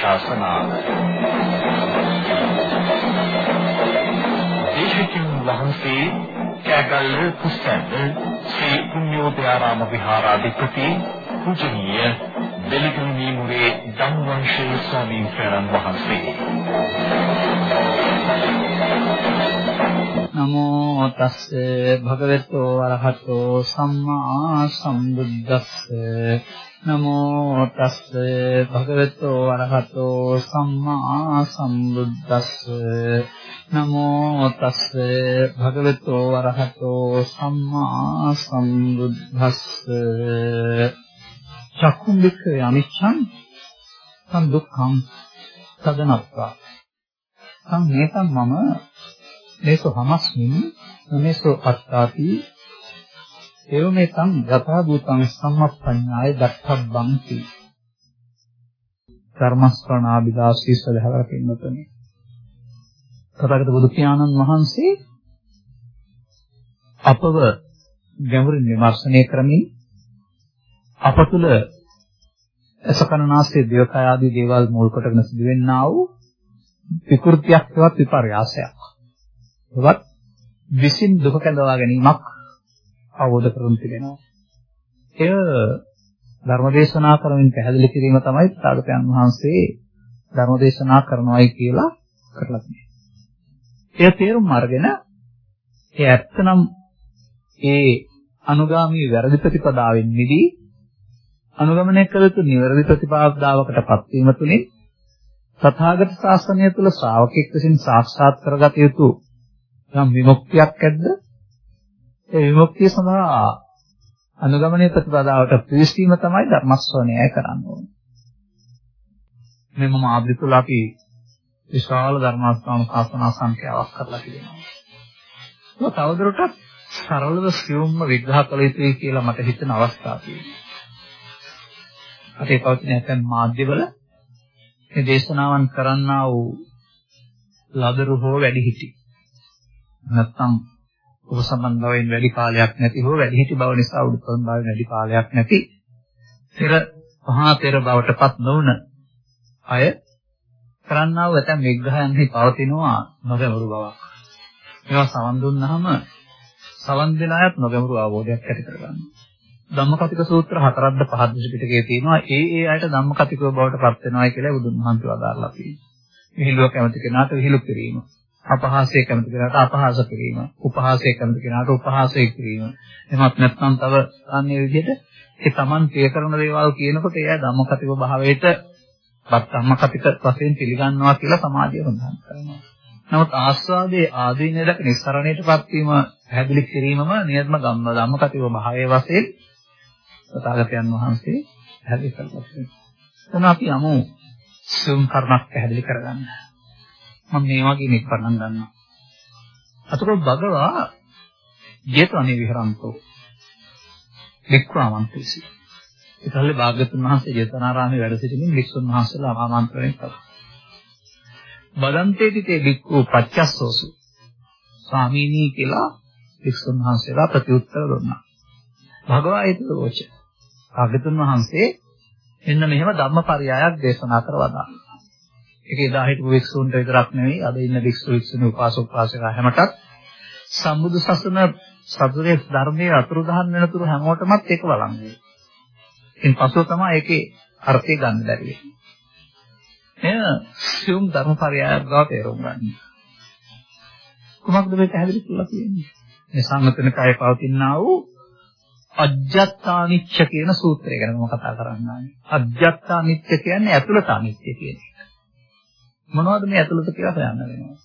ධර්මානුශාසනාව දේශිකින් වහන්සේ කැගල්ල කුසැල්ල ශ්‍රී පුණ්‍යෝදයාරාම විහාරාධිපති පූජනීය දෙලිගුණී මුරේ ධම්මවංශී ස්වාමීන් වහන්සේ. නමෝ තස්ස භගවතු වරහතෝ සම්මා සම්බුද්දස්ස නමෝ තස්ස භගවතු වරහතෝ සම්මා සම්බුද්දස්ස නමෝ තස්ස භගවතු වරහතෝ සම්මා සම්බුද්දස්ස චක්කුම්බික අනිච්ඡං සම් දුක්ඛං තදනත්වා. සම් මේතම් මම මේසෝ හමස්මින් මේසෝ අත්තාති එවමෙතං යථා භූතං සම්මප්පඤ්ඤාය දක්ඛබ්බංති ධර්මස්කරණාභිදාසී සදහවර පින්නතනේ තථාගත බුදු පියාණන් වහන්සේ අපව ගැඹුරින් විමර්ශනය කරමින් අප තුළ අසකනාස්සේ දේවකය ආදී දේවල් මුල් කොටගෙන සිදුවෙන්නා වූ විකෘතියක් හෙවත් විපර්යාසයක්. ඒවත් විසින් දුක කැඳවා ගැනීමක් අවබෝධ කරගන්න තිබෙනවා. එය ධර්මදේශනා කරමින් පැහැදිලි කිරීම තමයි තාගතයන් වහන්සේ ධර්මදේශනා කරනවායි කියලා කරලා තියෙන්නේ. එය තේරුම් අරගෙන ඒ ඇත්තනම් ඒ අනුගාමී වැරදි ප්‍රතිපදාවෙන් මිදී අනුගමනය කළ යුතු නිවැරදි ප්‍රතිපදාවකටපත් වීම තුළින් තථාගත ශාසනය තුළ ශ්‍රාවකෙක් විසින් සාක්ෂාත් කරගත යුතු යම් විමුක්තියක් ඇද්ද ඒ විමුක්තිය සඳහා අනුගමනය ප්‍රතිපදාවට පිවිසීම තමයි ධර්ම ශ්‍රවණය කරන්න ඕනේ. මේ මම ආදි තුළ අපි විශාල ධර්මාස්ථාන ශාසනා සංඛ්‍යාවක් කරලා තියෙනවා. ඒක තවදුරටත් සරලව සියුම්ව විග්‍රහ කළ යුතුයි කියලා මට හිතෙන අවස්ථා තියෙනවා. අපේ පවතින නැත්නම් මාධ්‍යවල මේ දේශනාවන් කරන්නා වූ ලදරු හෝ වැඩිහිටි නැත්නම් උපසම්බන්ධයෙන් වැඩි කාලයක් නැති හෝ වැඩිහිටි බව නිසා උඩුතොන් බව වැඩි කාලයක් නැති පෙර මහා පෙර බවටපත් නොවන අය කරන්නා වූ ඇතැම් විග්‍රහයන්හි පවතිනවා නොගැඹුරු බවක්. මේවා සවන් දුන්නාම සවන් දෙන අයත් නොගැඹුරු අවබෝධයක් ඇති කරගන්නවා. ධම්මකතික සූත්‍ර හතරක්ද පහක්ද පිටකේ තියෙනවා. ඒ ඒ අයට ධම්මකතිකව බවට පත් වෙනවායි කියලා බුදුන් වහන්සේ වදාarලා තියෙනවා. විහිළුව කැමති කෙනාට විහිළු කිරීම. අපහාසය කැමති කෙනාට අපහාස කිරීම. උපහාසය කැමති කෙනාට උපහාසය කිරීම. එහෙමත් නැත්නම් තව අන්නේ විදිහට ඒ Taman ප්‍රිය කරන දේවල් කියනකොට එයා ධම්මකතික භාවයට වත් ධම්මකතික වශයෙන් පිළිගන්නවා කියලා සමාජය සඳහන් කරනවා. නමුත් ආස්වාදයේ ආදීනේ දක නිස්සරණයටපත් වීම පැහැදිලි කිරීමම නියත්ම ගම්ම ධම්මකතික භාවයේ වශයෙන් තථාගතයන් වහන්සේ පැහැදිලි කරලා තියෙනවා. එතන අපි යමු සුම් කර්මක් පැහැදිලි කරගන්න. මම මේ වගේ මේක පටන් ගන්නවා. අතකොට භගවා ජේතවනේ විහරන්තෝ වික්‍රාමන්තසි. ඒකල්ලේ භාග්‍යතුන් වහන්සේ ජේතවනාරාමේ වැඩ සිටිමින් වික්ෂුන් වහන්සේලා ආමන්ත්‍රණය කළා. බදන්තේති තේ වික්ඛු පච්චස්සෝසු ස්වාමීනි කියලා වික්ෂුන් වහන්සේලා ප්‍රතිඋත්තර දුන්නා. භගවා ඒතෝච. භාග්‍යතුන් වහන්සේ එන්න මෙහෙම ධම්මපරයයක් දේශනා කරවදා. ඒක එදා හිටපු වික්ෂුන්ට විතරක් නෙවෙයි අද ඉන්න වික්ෂු වික්ෂුණී උපාසක උපාසිකා හැමටත් සම්බුදු සසුන සතුරේ ධර්මයේ අතුරුදහන් වෙනතුරු හැමෝටමත් ඒක වළංගුයි. ඉන් පසුව තමයි ඒකේ අර්ථය ගන්න බැරි වෙන්නේ. එය සියුම් ධර්මපරයයක් බව තේරුම් ගන්න. කුමක්ද මේ පැහැදිලි කරලා තියෙන්නේ? මේ සංගතන කය පවතිනා වූ අජ්ජත්තානිච්ච කියන සූත්‍රය ගැන මම කතා කරන්නේ. අජ්ජත්තානිච්ච කියන්නේ ඇතුළත අනිත්‍ය කියන එක. මොනවද මේ ඇතුළත කියලා හොයන්න වෙනවා.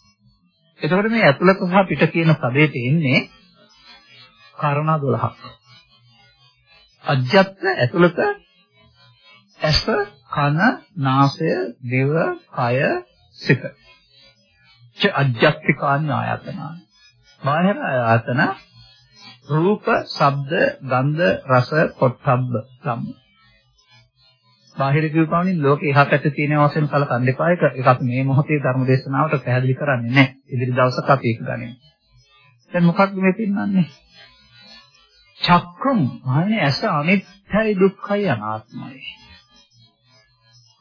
එතකොට මේ ඇතුළත සහ පිට කියන පදේට එන්නේ කාරණා 12ක්. අජ්ජත් ඇතුළත ඇස, කන, නාසය, දිව, කය, සිත. ච අජ්ජත්තිකාන් ආයතන. බාහිර ආයතන රූප, ශබ්ද, ගන්ධ, රස, පොට්ටබ්බ ධම්ම. බාහිර කියපවනින් ලෝකේ එහා පැත්තේ තියෙන වශයෙන් කලකන් දෙපා එක ඒක අපි මේ මොහොතේ ධර්ම දේශනාවට පැහැදිලි කරන්නේ නැහැ. ඉදිරි දවසක අපි ඒක ගනිමු. දැන් මොකක්ද මේ පින්නන්නේ? චක්කුම් මානේ ඇස අනිත්‍යයි දුක්ඛයි අනාත්මයි.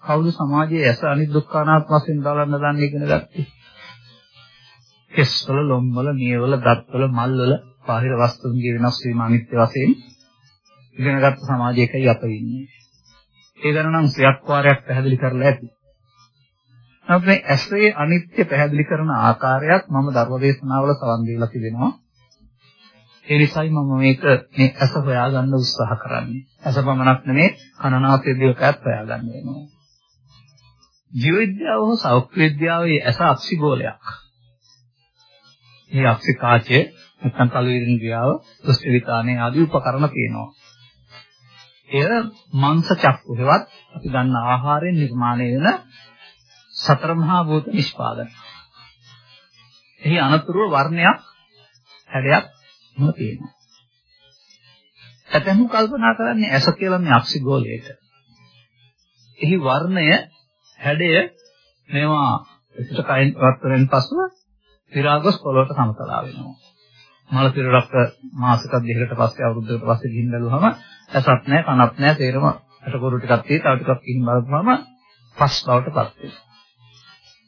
කවුද සමාජයේ ඇස අනිත් දුක්ඛානාත්ම වශයෙන් බලන්න දන්නේ ඉගෙන ගත්තේ? කෙස්වල, ලොම්වල, නියවල, දත්වල, මල්වල බාහිර වස්තුන්ගේ වෙනස් වීම අනිත්‍ය වශයෙන් ඉගෙනගත් සමාජයකයි අප ඉන්නේ. ඒ ගැන නම් සියක් වාරයක් පැහැදිලි කරලා ඇති. නමුත් මේ ඇසේ අනිත්‍ය පැහැදිලි කරන ආකාරයක් මම ධර්මදේශනාවල සවන් දීලා තිබෙනවා. ඒ නිසායි මම මේක මේ ඇස හොයාගන්න උත්සාහ කරන්නේ. ඇස පමණක් නෙමෙයි කනනාසය දිවකයත් හොයාගන්න වෙනවා. ජීව විද්‍යාව හෝ සෞඛ්‍ය විද්‍යාවේ ඇස අක්ෂිගෝලයක්. මේ අක්ෂි කාචය නැත්නම් කලවිරින්ද්‍රියාව, දෘෂ්ටි විතානේ ආදී උපකරණ තියෙනවා. එය මාංශ චක්කු හෙවත් අපි ගන්න ආහාරයෙන් නිර්මාණය වෙන සතර මහා භූත නිෂ්පාදන. එහි අනතුරුව වර්ණයක් හැඩයක් මොන තියෙනවා. ඇතැම් කල්පනා කරන්නේ ඇස කියලා මේ අක්ෂිගෝලයට. එහි වර්ණය හැඩය මේවා එකට කයින් වත්තරෙන් පසුව විරාගස් පොළොවට සමතලා වෙනවා. මල පිරරක් මාසයක් දෙකකට පස්සේ අවුරුද්දකට පස්සේ ගිහින් බැලුවම ඇසක් නැහැ කනක් නැහැ තේරම අටකොරු ටිකක් තියෙයි තව ටිකක් ගිහින් බලපුවම පස් බවට පත් වෙනවා.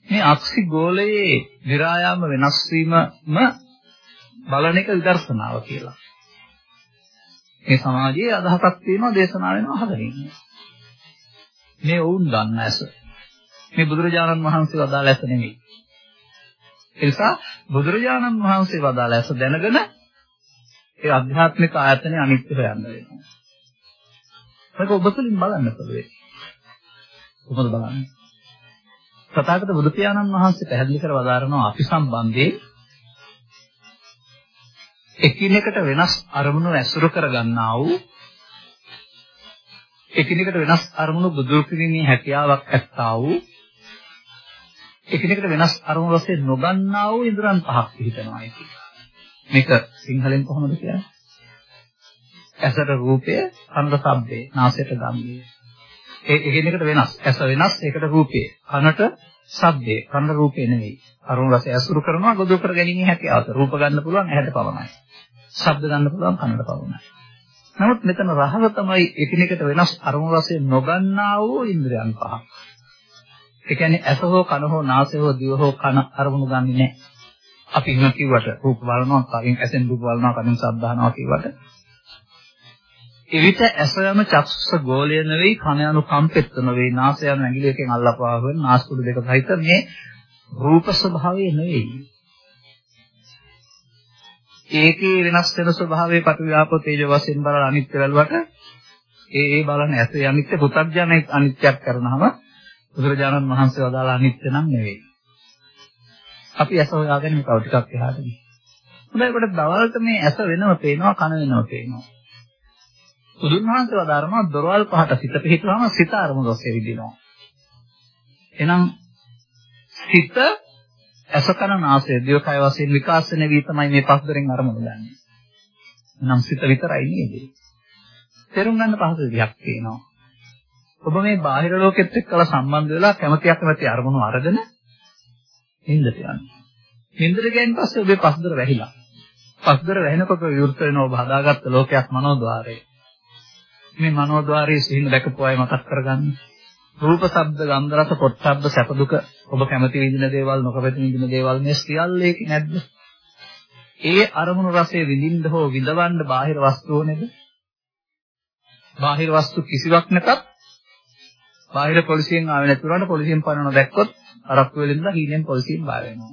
මේ අක්ෂි ගෝලයේ විරායාම වෙනස් වීමම බලන එක විදර්ශනාව කියලා. මේ සමාජයේ අදහසක් තියෙනවා දේශනා වෙනවා හදන්නේ. මේ වුන් දන්න ඇස. මේ බුදුරජාණන් වහන්සේ වදාළ ඇස නෙමෙයි. ඒ නිසා බුදුරජාණන් වහන්සේ වදාළ ඇස දැනගෙන ඒ අධ්‍යාත්මික ආයතනේ අනිත්‍ය හොයන්න වෙනවා. ඒක ඔබ තුලින් බලන්න පුළුවන්. කොහොමද බලන්නේ? තථාගත බුදු පියාණන් වහන්සේ පැහැදිලි කර වදාරනවා අපි සම්බන්ධයෙන් එකිනෙකට වෙනස් අරමුණු ඇසුරු කරගන්නා වූ එකිනෙකට වෙනස් අරමුණු බුදු කිරීමේ හැකියාවක් ඇත්තා වූ එකිනෙකට වෙනස් අරමුණු වශයෙන් නොගන්නා වූ ඉන්ද්‍රයන් පහක් පිළිතනවා කියන්නේ. මේක සිංහලෙන් කොහොමද කියන්නේ? ඇසට රූපය, කනට ශබ්දය, නාසයට ගන්ධය. ඒ එකිනෙකට වෙනස්. ඇස වෙනස්, ඒකට රූපය. කනට ශබ්දය, කනට රූපය නෙවෙයි. අරුණ රසය ඇසුරු කරනවා ගොඩ කර ගැනීම හැකියාව. රූප ගන්න පුළුවන් ඇහැට පවණයි. ශබ්ද ගන්න පුළුවන් කනට පවණයි. නමුත් මෙතන රහව තමයි එකිනෙකට වෙනස් අරමුණු වශයෙන් නොගන්නා වූ ඉන්ද්‍රයන් පහක්. ඒ කියන්නේ ඇස හෝ කන හෝ නාසය හෝ දිව හෝ කන අරමුණු ගන්නෙ නැහැ. අපි ඉන්න කිව්වට රූප බලනවා, කයින් ඇසෙන් රූප බලනවා, කනින් ශබ්ද අහනවා කිව්වට එවිට ඇස යන චක්ෂුස ගෝලය නෙවෙයි කන යන කම්පෙත්ත නෙවෙයි නාසය යන ඇඟිලි එකෙන් අල්ලපුවා වෙන නාස්පුඩු දෙක සහිත මේ රූප ස්වභාවය නෙවෙයි ඒකේ වෙනස් වෙන ස්වභාවයේ පටිවිආපෝ තේජෝ වශයෙන් බලන අනිත්‍ය වලවට ඒ ඒ බලන ඇස අනිත්‍ය පුතග්ජන අනිත්‍යයක් කරනහම බුදුරජාණන් වහන්සේ වදාළ අනිත්‍ය නම් නෙවෙයි. අපි ඇස හොයාගෙන තව ටිකක් එහාට ගිහින්. හොඳයි කොට දවල්ට මේ ඇස වෙනව පේනවා කන වෙනව පේනවා. බුදුන් වහන්සේ වදාරනවා දොරවල් පහට සිත පිහිටුවාම සිත අරමුණු ඔස්සේ විදිනවා. එහෙනම් සිත අසකන නාසය දිවකය වශයෙන් විකාශනය වී තමයි මේ පස්දරෙන් අරමුණු ගන්න. නම් සිත විතරයි නේද? තේරුම් ගන්න පහසු විදිහක් තියෙනවා. ඔබ මේ බාහිර ලෝකෙත් එක්කලා සම්බන්ධ වෙලා කැමැතියක් නැති අරමුණු අරගෙන නින්දට යනවා. නින්දට ගියන් පස්සේ ඔබේ පස්දර වැහිලා. පස්දර වැහෙනකොට විවෘත වෙන ඔබ හදාගත්ත ලෝකයක් මනෝද්වාරය. මේ මනෝද්වාරයේ සිහින දැකපු අය මතක් කරගන්න. රූප, ශබ්ද, ගන්ධ, රස, පොට්ටබ්බ, සැප දුක ඔබ කැමති විඳින දේවල් නොකමැති විඳින දේවල් මේ සියල්ල ඒක නැද්ද? ඒ අරමුණු රසයේ විඳින්න හෝ විඳවන්න බාහිර වස්තු ඕනේද? බාහිර වස්තු කිසිවක් නැතත් බාහිර පොලිසියෙන් ආවේ නැතුනට පොලිසියෙන් පනවන දැක්කොත් අරක්කු වෙලින්ද හීනෙන් පොලිසියෙන් බය වෙනවා.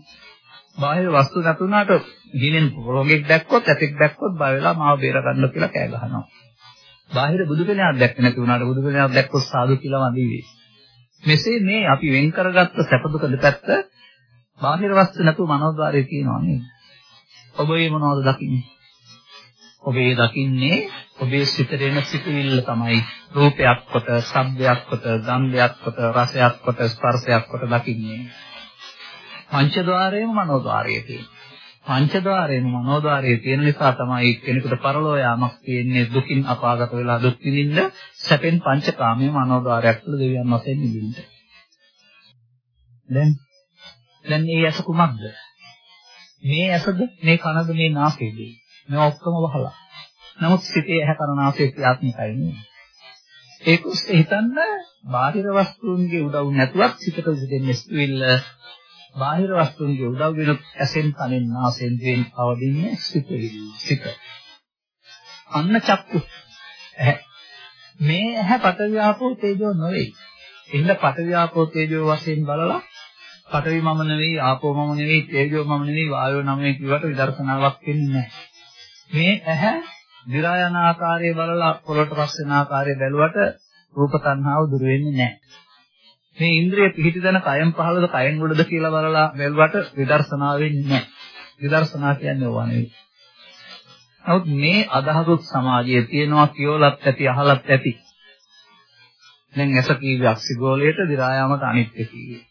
බාහිර වස්තු නැතුණාට හීනෙන් රෝගෙක් දැක්කොත් ඇතෙක් දැක්කොත් බය වෙලා මාව බේර ගන්න කියලා කෑ ගහනවා. බාහිර බුදු කෙනෙක් දැක්ක නැති වුණාට බුදු කෙනෙක් දැක්කොත් සාදු කියලා වඳිවි. මෙසේ මේ අපි වෙන් කරගත්ත සැප දුක දෙපැත්ත බාහිර වස්තු නැතුව මනෝද්වාරයේ තියෙනවා නේද? ඔබ මේ මොනවද දකින්නේ? ඔබ ඒ දකින්නේ ඔබේ සිතට එන සිතුවිල්ල තමයි රූපයක් කොට, ශබ්දයක් කොට, ගන්ධයක් කොට, රසයක් කොට, ස්පර්ශයක් කොට දකින්නේ. පංචද්වාරයේම මනෝද්වාරයේ තියෙනවා. පංචද්වාරයේම මනෝද්වාරයේ තියෙන නිසා තමයි කෙනෙකුට පරලෝ යාමක් තියෙන්නේ දුකින් අපාගත වෙලා දුක් විඳින්න සැපෙන් පංචකාමයේ මනෝද්වාරයක් තුළ දෙවියන් වශයෙන් නිදින්න. දැන් දැන් මේ ඇස කුමක්ද? මේ ඇසද මේ කනද මේ නාසයද? මේ ඔක්කොම වහලා. නමුත් සිතේ ඇහැ කන නාසය ක්‍රියාත්මකයි නේ. ඒක උස්සේ හිතන්න බාහිර වස්තුන්ගේ උදව් නැතුවත් සිතට දෙන්නේ ස්විල්ල බාහිර වස්තුන්ගේ උදව් වෙන ඇසෙන් කනෙන් නාසයෙන් දිවෙන් අවදින්නේ සිතවිලි සිත. අන්න චක්කු මේ ඇහැ පඨවි ආපෝ තේජෝ නොවේ. එහෙනම් පඨවි ආපෝ තේජෝ වශයෙන් බලලා පඨවි මම නෙවෙයි ආපෝ මම නෙවෙයි තේජෝ මම නෙවෙයි වායෝ මම නෙවෙයි කියවට විදර්ශනාවක් වෙන්නේ නැහැ. මේ ඇහැ දිරා යන ආකාරය බලලා පොළොට පස් වෙන ආකාරය බැලුවට රූප තණ්හාව දුර වෙන්නේ නැහැ. මේ ඉන්ද්‍රිය පිහිටිදන කයම් පහළද කයෙන් උඩද කියලා බලලා බැලුවට විදර්ශනා වෙන්නේ නැහැ. විදර්ශනා කියන්නේ ඕවා නෙවෙයි. නමුත් මේ අදහසුත් සමාජයේ තියෙනවා කියලාත් ඇති අහලත් ඇති. දැන් ඇස කීවේ අක්සිගෝලයට දිරා යාමට අනිත්‍ය කීවේ.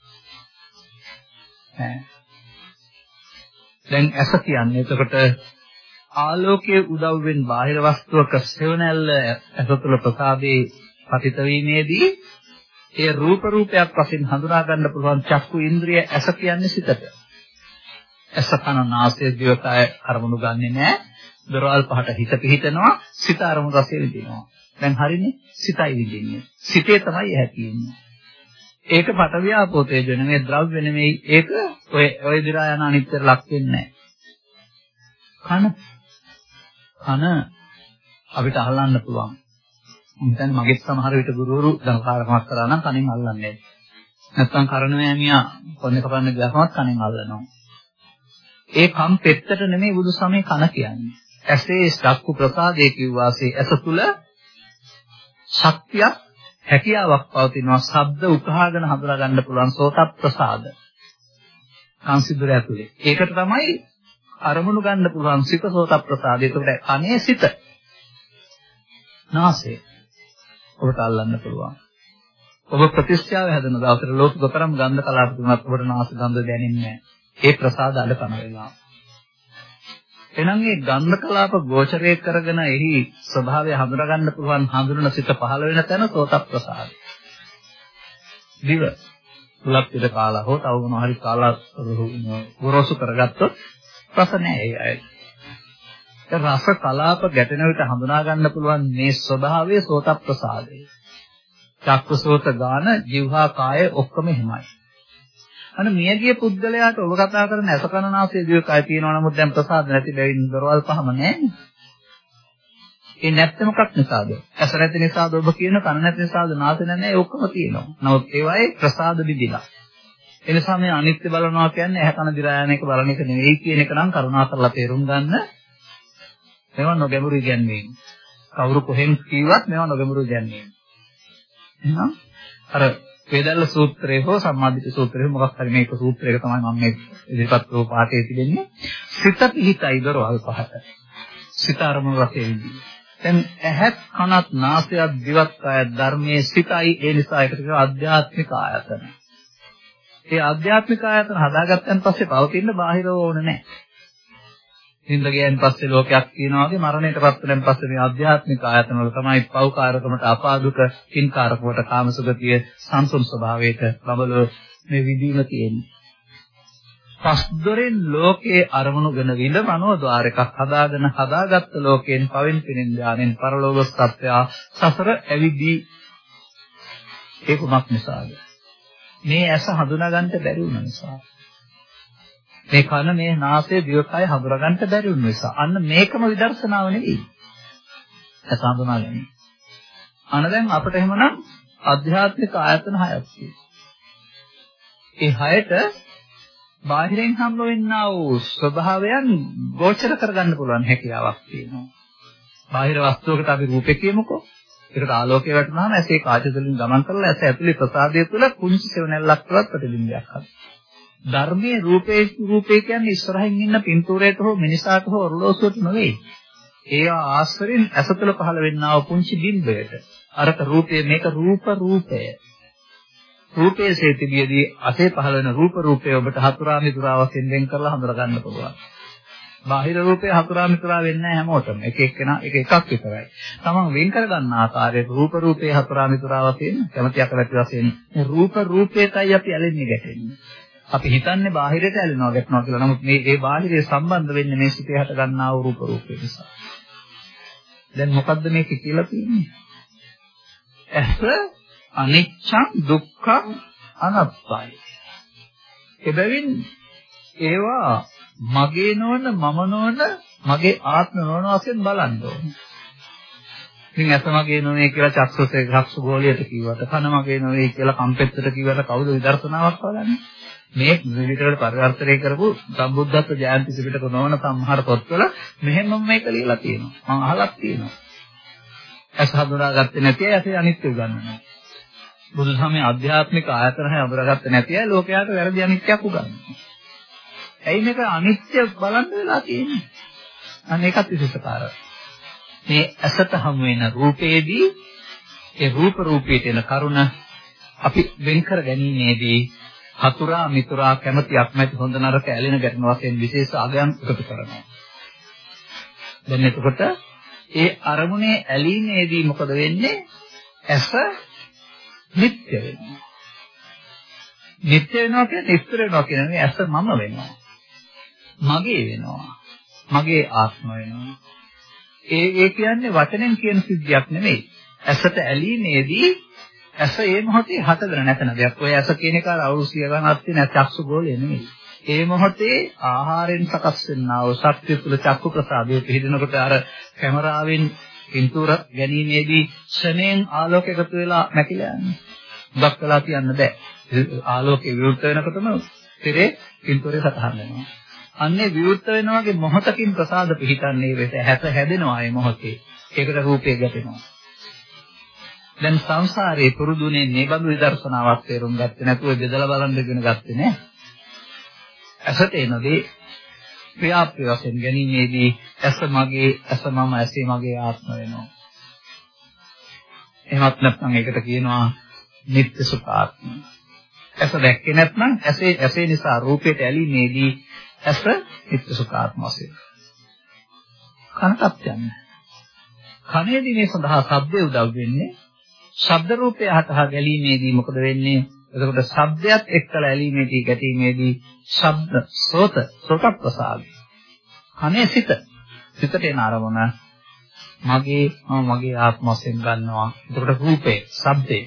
දැන් ඇස කියන්නේ එතකොට ආලෝකයේ උදව්වෙන් බාහිර වස්තුවක සෙවණැල්ල ඇස තුළ ප්‍රසාදේ පතිත වීමේදී ඒ රූප රූපයක් වශයෙන් හඳුනා ගන්න පුළුවන් චක්කු ඉන්ද්‍රිය ඇස කියන්නේ සිතට. ඇස කන නාසය දිවකය අරමුණු ගන්නෙ නෑ. දරවල් පහට හිත පිහිටනවා සිත අරමුණු රසය විඳිනවා. දැන් හරිනේ සිතයි විඳින්නේ. සිතේ තමයි ඇහැ තියෙන්නේ. ඒක පටවියාපෝ තේජෝ නෙමෙයි ද්‍රව්‍ය නෙමෙයි ඒක ඔය ඔය දිරා යන අනිත්‍යයට ලක් වෙන්නේ කන කන අපිට අහලන්න පුළුවන්. මම මගෙත් සමහර විට ගුරුවරු දඟකාරකමක් කරා නම් කනෙන් අල්ලන්නේ නැත්නම් කරණ මෑමියා කොන්නේ කපන්න ගියාමත් කනෙන් අල්ලනවා. ඒ කම් පෙත්තට නෙමෙයි බුදු සමේ කන කියන්නේ. ඇසේ චක්කු ප්‍රසාදේ කිව්වාසේ ඇස තුල ශක්තියක් හැකියාවක් පවතිනවා ශබ්ද උකහාගෙන හඳුනා ගන්න පුළුවන් සෝත ප්‍රසාද. කන්සිදුර ඇතුලේ. ඒකට තමයි අරමුණු ගන්න පුළුවන් සිත සෝත ප්‍රසාදය. ඒකට කනේ සිත. නාසය. ඔබට අල්ලන්න පුළුවන්. ඔබ ප්‍රතිශ්‍යාව හැදෙන දවසට ලෝක ගොතරම් ගන්ධ කලාප තුනක් ඔබට නාස ගන්ධ දැනෙන්නේ නැහැ. ඒ ප්‍රසාද අඩ කන වෙනවා. එහෙනම් මේ ගන්ධ කලාප ගෝචරය කරගෙන එහි ස්වභාවය හඳුනා ගන්න පුළුවන් හඳුනන සිත පහළ වෙන තැන සෝත ප්‍රසාද. දිව තුලක් පිට කාලා හෝ තව මොනවා හරි කාලා ගොරෝසු කරගත්තොත් රස නැහැ ඒ අය. රස කලාප ගැටෙන විට හඳුනා ගන්න පුළුවන් මේ ස්වභාවය සෝත ප්‍රසාදය. චක්කසෝත ගාන જીවහා කාය ඔක්කොම එහෙමයි. අන්න මියගිය පුද්ගලයාට ඔබ කතා කරන අසකනාසයේ දිව කය තියෙනවා නමුත් දැන් ප්‍රසාද නැති බැවින් දරවල් පහම නැහැ. ඒ නැත්te මොකක් නිසාද? ඇස නැති නිසාද ඔබ කියන කන නැති නිසාද නාසය නැහැ ඔක්කොම තියෙනවා. නමුත් ඒවායේ ප්‍රසාද බිඳිලා. ඒ නිසා මේ අනිත්‍ය බලනවා කියන්නේ ඇහැ කන දිරා යන එක බලන එක නෙවෙයි කියන එක නම් කරුණාකරලා තේරුම් ගන්න. මේවා නොගැඹුරු ඉගැන්වීම්. කවුරු කොහෙන් කිව්වත් මේවා නොගැඹුරු ඉගැන්වීම්. එහෙනම් අර වේදල්ල සූත්‍රය හෝ සම්මාදිට සූත්‍රය මොකක් හරි මේක සූත්‍රයක තමයි මම මේ ඉදිරිපත් කරපු පාඩේ තිබෙන්නේ. සිත පිහිටයි දරවල් පහට. සිත අරමුණු රසයේ විදී. දැන් ඇහත් කනත් නාසයත් දිවත් කාය ධර්මයේ සිතයි ඒ නිසා ඒකට කියනවා ආධ්‍යාත්මික ආයතන. ඒ ආධ්‍යාත්මික ආයතන හදාගත්තන් පස්සේ පවතින බාහිරව ඕනේ නැහැ. හින්ද ගියන් පස්සේ ලෝකයක් තියෙනවා වගේ මරණයටපත් වෙනන් පස්සේ මේ ආධ්‍යාත්මික ආයතන වල තමයි පෞකාරකමට අපාදුක කින්කාරකමට කාමසුගතිය සංසුන් ස්වභාවයට බබලව මේ විදීම තියෙන්නේ. පස්දොරෙන් ලෝකේ අරමුණුගෙන විඳ මනෝද්වාර එකක් හදාගෙන හදාගත්ත ලෝකයෙන් පවෙන් පිනින් ඥානෙන් පරලෝක සත්‍ය සසර ඇවිදී ඒ කුමක් නිසාද? මේ ඇස හඳුනා ගන්නට බැරි වුණ නිසා. මේ කන මේ නාසය දිවකය හඳුරගන්න බැරි වුන නිසා. අන්න මේකම විදර්ශනාව නෙවෙයි. ඇස හඳුනා ගැනීම. අන දැන් අපිට එහෙමනම් අධ්‍යාත්මික ආයතන හයක් තියෙනවා. ඒ හයට බාහිරින් හම්බ වෙන්නා වූ ස්වභාවයන් ගෝචර කරගන්න පුළුවන් හැකියාවක් තියෙනවා. බාහිර වස්තුවකට අපි රූපේ කියමුකෝ. ඒකට ආලෝකය වැටුනහම ඇසේ කාච තුලින් ගමන් කරලා ඇස ඇතුලේ ප්‍රසාදය තුළ කුංචි සෙවණැල්ලක් වලත් ප්‍රතිබිම්බයක් හදනවා. ධර්මයේ රූපේ රූපේ කියන්නේ ඉස්සරහින් ඉන්න පින්තූරයට හෝ මිනිසාට හෝ ඔරලෝසුවට නෙවෙයි. ඒ ආශ්‍රයෙන් ඇසතුල පහළ වෙන්නා වූ පුංචි බිම්බයට. අරක රූපය මේක රූප රූපය. රූපයේ සේතිබියදී අසේ පහළ වෙන රූප රූපය ඔබට හතුරා මිතුරා වශයෙන් වෙන් කරලා හඳුනා ගන්න පුළුවන්. බාහිර රූපේ හතුරා මිතුරා වෙන්නේ නැහැ හැමෝටම. එක එක්කෙනා එක එකක් විතරයි. තමන් වෙන් කර ගන්න ආකාරයට රූප රූපේ හතුරා මිතුරා වශයෙන් කැමැති අකමැති වශයෙන් රූප රූපේටයි අපි ඇලෙන්නේ ගැටෙන්නේ. අපි හිතන්නේ බාහිරට ඇලෙනවා ගැටෙනවා කියලා. නමුත් මේ ඒ බාහිරේ සම්බන්ධ වෙන්නේ මේ සිතේ හට ගන්නා වූ රූප රූපේ නිසා. දැන් මොකද්ද මේක කියලා තියෙන්නේ? ඇස අනිච්චං දුක්ඛං අනත්තයි. එබැවින් ඒවා මගේ නොවන මම නොවන මගේ ආත්ම නොවන වශයෙන් බලන්න ඕනේ. ඉතින් ඇස මගේ නොවේ කියලා චක්සුසේ චක්සු ගෝලියට කිව්වට කන මගේ නොවේ කියලා කම්පෙත්තට කිව්වට කවුද විදර්ශනාවක් බලන්නේ? මේ විවිධකට පරිවර්තනය කරපු සම්බුද්ධත්ව ජයන්ති පිටක නොවන සම්හාර පොත්වල මෙහෙම මේක ලියලා තියෙනවා. මම අහලක් තියෙනවා. ඇස හඳුනාගත්තේ නැති අය ඇසේ අනිත්‍ය උගන්වනවා. බුදුසමයේ ආධ්‍යාත්මික ආයතන හය අඳුරගත්තේ නැති අය ලෝකයට වැරදි අනිත්‍යයක් උගන්වනවා. ඇයි මේක අනිත්‍ය බලන්න වෙලා තියෙන්නේ? අන්න ඒකත් විශේෂකාරයි. මේ ඇසට හමු වෙන රූපේදී ඒ රූප රූපයේ තියෙන කරුණ අපි වෙන් කර ගැනීමේදී හතුරා මිතුරා කැමැති අකමැති හොඳ නරක ඇලෙන ගැටන වශයෙන් විශේෂ අගයන් එකතු කරනවා. දැන් එතකොට ඒ අරමුණේ ඇලීමේදී මොකද වෙන්නේ? ඇස නිත්‍ය වෙනවා. නිත්‍ය වෙනවා කියන්නේ ඉස්තර වෙනවා කියන්නේ ඇස මම වෙනවා. මගේ වෙනවා. මගේ ආත්ම වෙනවා. ඒ ඒ කියන්නේ වචනෙන් කියන සිද්ධියක් නෙමෙයි. ඇසට ඇලීමේදී ඇස ඒ මොහොතේ හටගෙන නැතන දෙයක්. ඔය ඇස කියන එක අවුරුදු 100 ගණනක් තියෙන චක්සු ගෝලය නෙමෙයි. ඒ මොහොතේ ආහාරයෙන් සකස් වෙනා වූ ශක්තිය තුළ චක්කු ප්‍රසාදයේ පිහිනනකොට අර කැමරාවෙන් පින්තූර ගැනීමේදී ක්ෂණයෙන් ආලෝක එකතු වෙලා නැකිලා යන්නේ. මුදක් වෙලා කියන්න බෑ. ආලෝකය විවෘත වෙනකොටම තිරේ පින්තූරේ සතහන් වෙනවා. අන්නේ විවෘත වෙනා වගේ මොහොතකින් ප්‍රසාද පිහිටන්නේ වෙත හැත හැදෙනවා ඒ මොහොතේ. ඒකට රූපය ගැටෙනවා. දැන් සංසාරේ පුරුදුනේ මේ බඳු විදර්ශනාවක් තේරුම් ගත්තේ නැතුව බෙදලා බලන්න ඉගෙන ගත්තේ නෑ. ඇසට එනදී ක්‍රියාප්‍රිය වශයෙන් ගැනීමේදී ඇස මගේ ඇස මම ඇසේ මගේ ආත්ම වෙනවා. එහෙමත් නැත්නම් ඒකට කියනවා නිත්‍ය සුඛාත්ම. ඇස දැක්කේ නැත්නම් ඇසේ ඇසේ නිසා රූපයට ඇලීමේදී ඇස නිත්‍ය සුඛාත්ම වශයෙන්. කනටත් යන්නේ. කනේදී මේ සඳහා ශබ්දය උදව් වෙන්නේ. ශබ්ද රූපය හතහ ගැලීමේදී මොකද වෙන්නේ? එතකොට ශබ්දයක් එක්කලා ඇලීමේදී ගැටීමේදී ශබ්ද සෝත සෝත ප්‍රසාද. කනේ සිත. සිතට එන අරමුණ මගේ මම මගේ ආත්ම වශයෙන් ගන්නවා. එතකොට රූපේ, ශබ්දේ,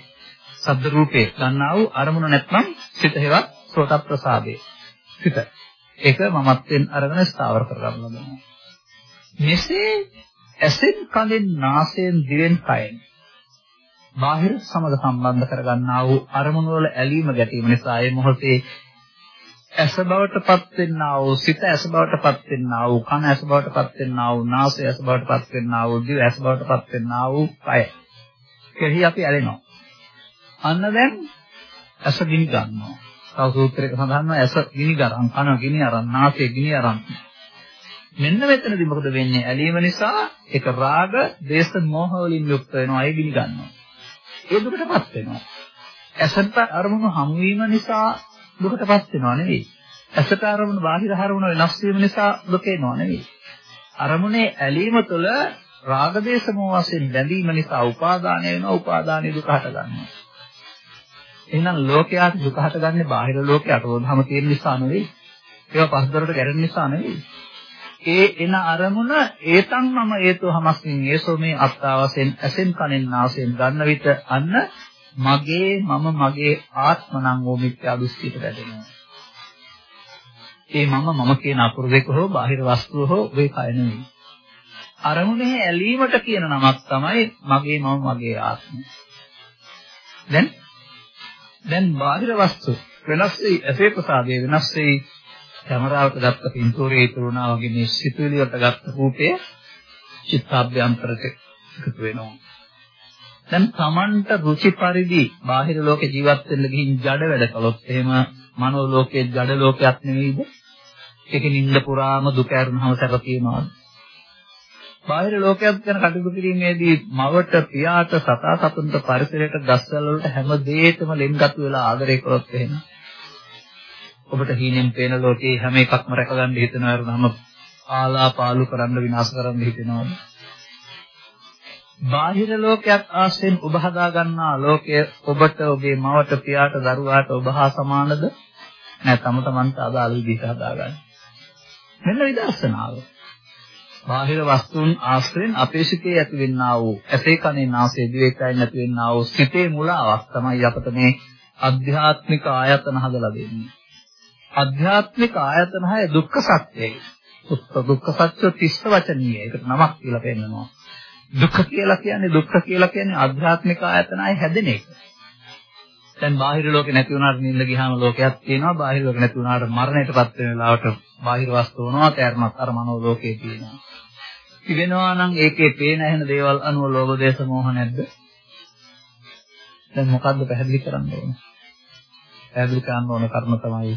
ශබ්ද රූපේ ගන්නා වූ අරමුණ නැත්නම් සිත හේවත් සෝත ප්‍රසාදේ. සිත. ඒක මමත්වෙන් අරගෙන ස්ථාවර කරගන්න ඕනේ. මෙසේ ඇසෙන් කනෙන් නාසයෙන් දිවෙන් කයෙන් බාහිර සමග සම්බන්ධ කරගන්නා වූ අරමුණු වල ඇලීම ගැටීම නිසා ඒ මොහොතේ ඇස බවට පත් වෙන්නා වූ සිත ඇස බවට පත් වෙන්නා වූ කන ඇස බවට පත් වෙන්නා වූ නාසය ඇස බවට පත් වෙන්නා වූ දිව ඇස බවට පත් වෙන්නා වූ කය කෙරෙහි අපි ඇලෙනවා. අන්න දැන් ඇස ගිනි ගන්නවා. තව සූත්‍රයක සඳහන් ඇස ගිනි ගරන් කන ගිනි අරන් නාසය ගිනි අරන් මෙන්න මෙතනදී මොකද වෙන්නේ ඇලීම නිසා ඒක රාග දේශ මොහ වලින් යුක්ත වෙනවා ඒ ගිනි ගන්නවා ඒ දුකටපත් වෙනවා. ඇසට අරමුණු හමු වීම නිසා දුකටපත් වෙනවා නෙවෙයි. ඇසට අරමුණු බාහිර අරමුණු වෙනස් වීම නිසා දුක එනවා නෙවෙයි. අරමුණේ ඇලීම තුළ රාගදේශ මොහ වශයෙන් බැඳීම නිසා උපාදානය වෙනවා උපාදානයේ දුක හට ගන්නවා. එහෙනම් ලෝකයට දුක හටගන්නේ බාහිර ලෝකයට වොදහම තියෙන නිසා නෙවෙයි. ඒවා පස්දරට ගැටෙන නිසා නෙවෙයි. ඒ එන අරමුණ ඒතන් මම හේතු හමස්මින් ඒසෝ මේ අත්තාවසෙන් ඇසෙන් කනෙන් නාසයෙන් ගන්න විට අන්න මගේ මම මගේ ආත්මනම් වූ මිත්‍යා දෘෂ්ටියට වැටෙනවා. ඒ මම මම කියන අකුරු දෙක හෝ බාහිර වස්තුව හෝ ඔබේ කය නෙවෙයි. අරමුණේ ඇලීමට කියන නමක් තමයි මගේ මම මගේ ආත්මය. දැන් දැන් බාහිර වස්තු වෙනස් වෙයි ඇසේ ප්‍රසාදයේ වෙනස් වෙයි කැමරාවට ගත්ත පින්තූරයේ ඉතුරුනා වගේ මේ සිතුවිලි වලට ගත්ත රූපය චිත්තාභ්‍යන්තරට එකතු වෙනවා. දැන් Tamanට රුචි පරිදි බාහිර ලෝකේ ජීවත් වෙන්න ගිහින් ජඩ වැඩ කළොත් එහෙම මනෝ ලෝකයේ ජඩ ලෝකයක් නෙවෙයිද? ඒකේ නිින්ද පුරාම දුක ඇරුණාම සැප තියනවාද? බාහිර ලෝකයක් ගැන කටයුතු කිරීමේදී මවට පියාට සතා සතුන්ට පරිසරයට ගස්වල වලට හැම දෙයකම ලෙන්ගතු වෙලා ආදරය කරොත් එහෙම ඔබට හීනෙන් පේන ලෝකේ හැම එකක්ම රැකගන්න හිතනවා වරුනම ආලා පාලු කරන්න විනාශ කරන්න හිතෙනවද? බාහිර ලෝකයක් ආශ්‍රයෙන් ඔබ හදා ගන්නා ලෝකය ඔබට ඔබේ මවට පියාට දරුවාට ඔබ හා සමානද? නැත්නම් තම තමන්ට අදාළ විදිහට හදාගන්න. මෙන්න විදර්ශනාව. බාහිර වස්තුන් ආශ්‍රයෙන් අපේ සිතේ ඇතිවෙනා වූ ඇසේ කනේ නාසයේ දිවේ කයින් ඇතිවෙනා වූ සිතේ මුලාවක් තමයි අපට මේ අධ්‍යාත්මික ආයතන හදලා දෙන්නේ. අධ්‍යාත්මික ආයතන හය දුක්ඛ සත්‍යයි. දුක්ඛ සත්‍ය තිස්ස වචනීය. ඒකට නමක් කියලා පෙන්නනවා. දුක්ඛ කියලා කියන්නේ දුක්ඛ කියලා කියන්නේ අධ්‍යාත්මික ආයතනයි හැදෙන එක. දැන් බාහිර ලෝකේ නැති වුණාට නිින්ද ගියාම ලෝකයක් තියෙනවා. බාහිර ලෝකේ නැති වුණාට මරණයටපත් වෙන වෙලාවට බාහිර වස්තු වුණා තේරමත් අර මනෝ ලෝකේ තියෙනවා. තිබෙනවා නම් ඒකේ පේන ඇහෙන දේවල් අනුව ලෝභ දේශ මොහ නැද්ද? දැන් මොකද්ද පැහැදිලි කරන්න ඕනේ? පැහැදිලි කරන්න ඕන කර්ම තමයි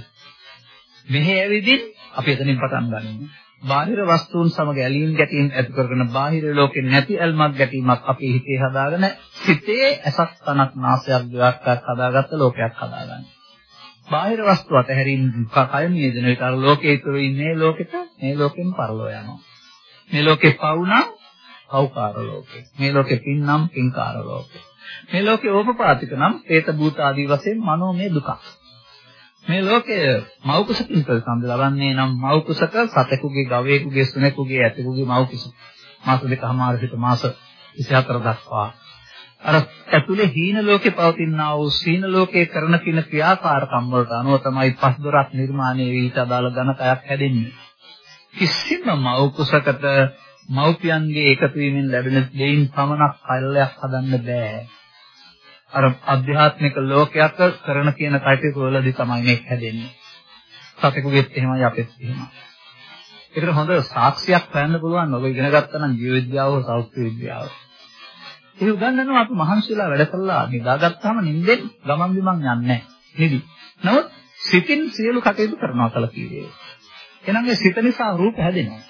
මෙහි ඇවිදින් අපි එතනින් පටන් ගන්නවා. බාහිර වස්තුන් සමග ඇලීම් ගැටීම් ඇති කරගෙන බාහිර ලෝකෙ නැති ඇල්මක් ගැටීමක් අපේ හිතේ හදාගෙන සිතේ ඇසක් තනක් නාසයක් දිවක් හදාගත්ත ලෝකයක් හදාගන්න. බාහිර වස්තු අතහැරින් කය නියදෙන විට අර ලෝකයේ ඉතුරු ඉන්නේ ලෝකෙට මේ ලෝකෙන් පරලෝ යනවා. මේ ලෝකේ පවුනම් පෞකාර ලෝකේ. මේ ලෝකේ පින්නම් පින්කාර ලෝකේ. මේ ලෝකේ ඕපපාතික නම් හේත භූත ආදී වශයෙන් මනෝමය දුකක්. මේ ලෝකයේ මෞකුසකින් ප්‍රතිසන්ද ලබන්නේ නම් මෞකුසක සතෙකුගේ ගවයෙකුගේ සුනෙකුගේ ඇතෙකුගේ මෞකුස මාස දෙකමාර සිට මාස 24 දක්වා. අර ඇතුලේ හීන ලෝකේ පවතිනා වූ සීන ලෝකේ කරන කින ක්‍රියාකාරකම් වලට අනුව තමයි පස් දොරක් නිර්මාණය වී ඊට අදාළ ඝනකයක් හැදෙන්නේ. කිසිම මෞකුසකට මෞපියන්ගේ එකතු වීමෙන් ලැබෙන දෙයින් පමණක් කල්ලයක් හදන්න බෑ. අර අධ්‍යාත්මික ලෝකයක් කරන කියන කටයුතු වලදී තමයි මේක හැදෙන්නේ. සතෙකුගෙත් එහෙමයි අපෙත් එහෙමයි. ඒකට හොඳ සාක්ෂියක් හොයන්න පුළුවන් ඔබ ඉගෙන ගත්තා නම් ජීව විද්‍යාව සෞඛ්‍ය විද්‍යාව. ඒ උගන්වනවා අපි මහන්සිලා වැඩ කළා නිදාගත්තාම නිින්දෙන් ගමන් බිමන් යන්නේ නැහැ. නිදි. නමුත් සිතින් සියලු කටයුතු කරනවා කල කීවේ. එහෙනම් ඒ සිත නිසා රූප හැදෙනවා.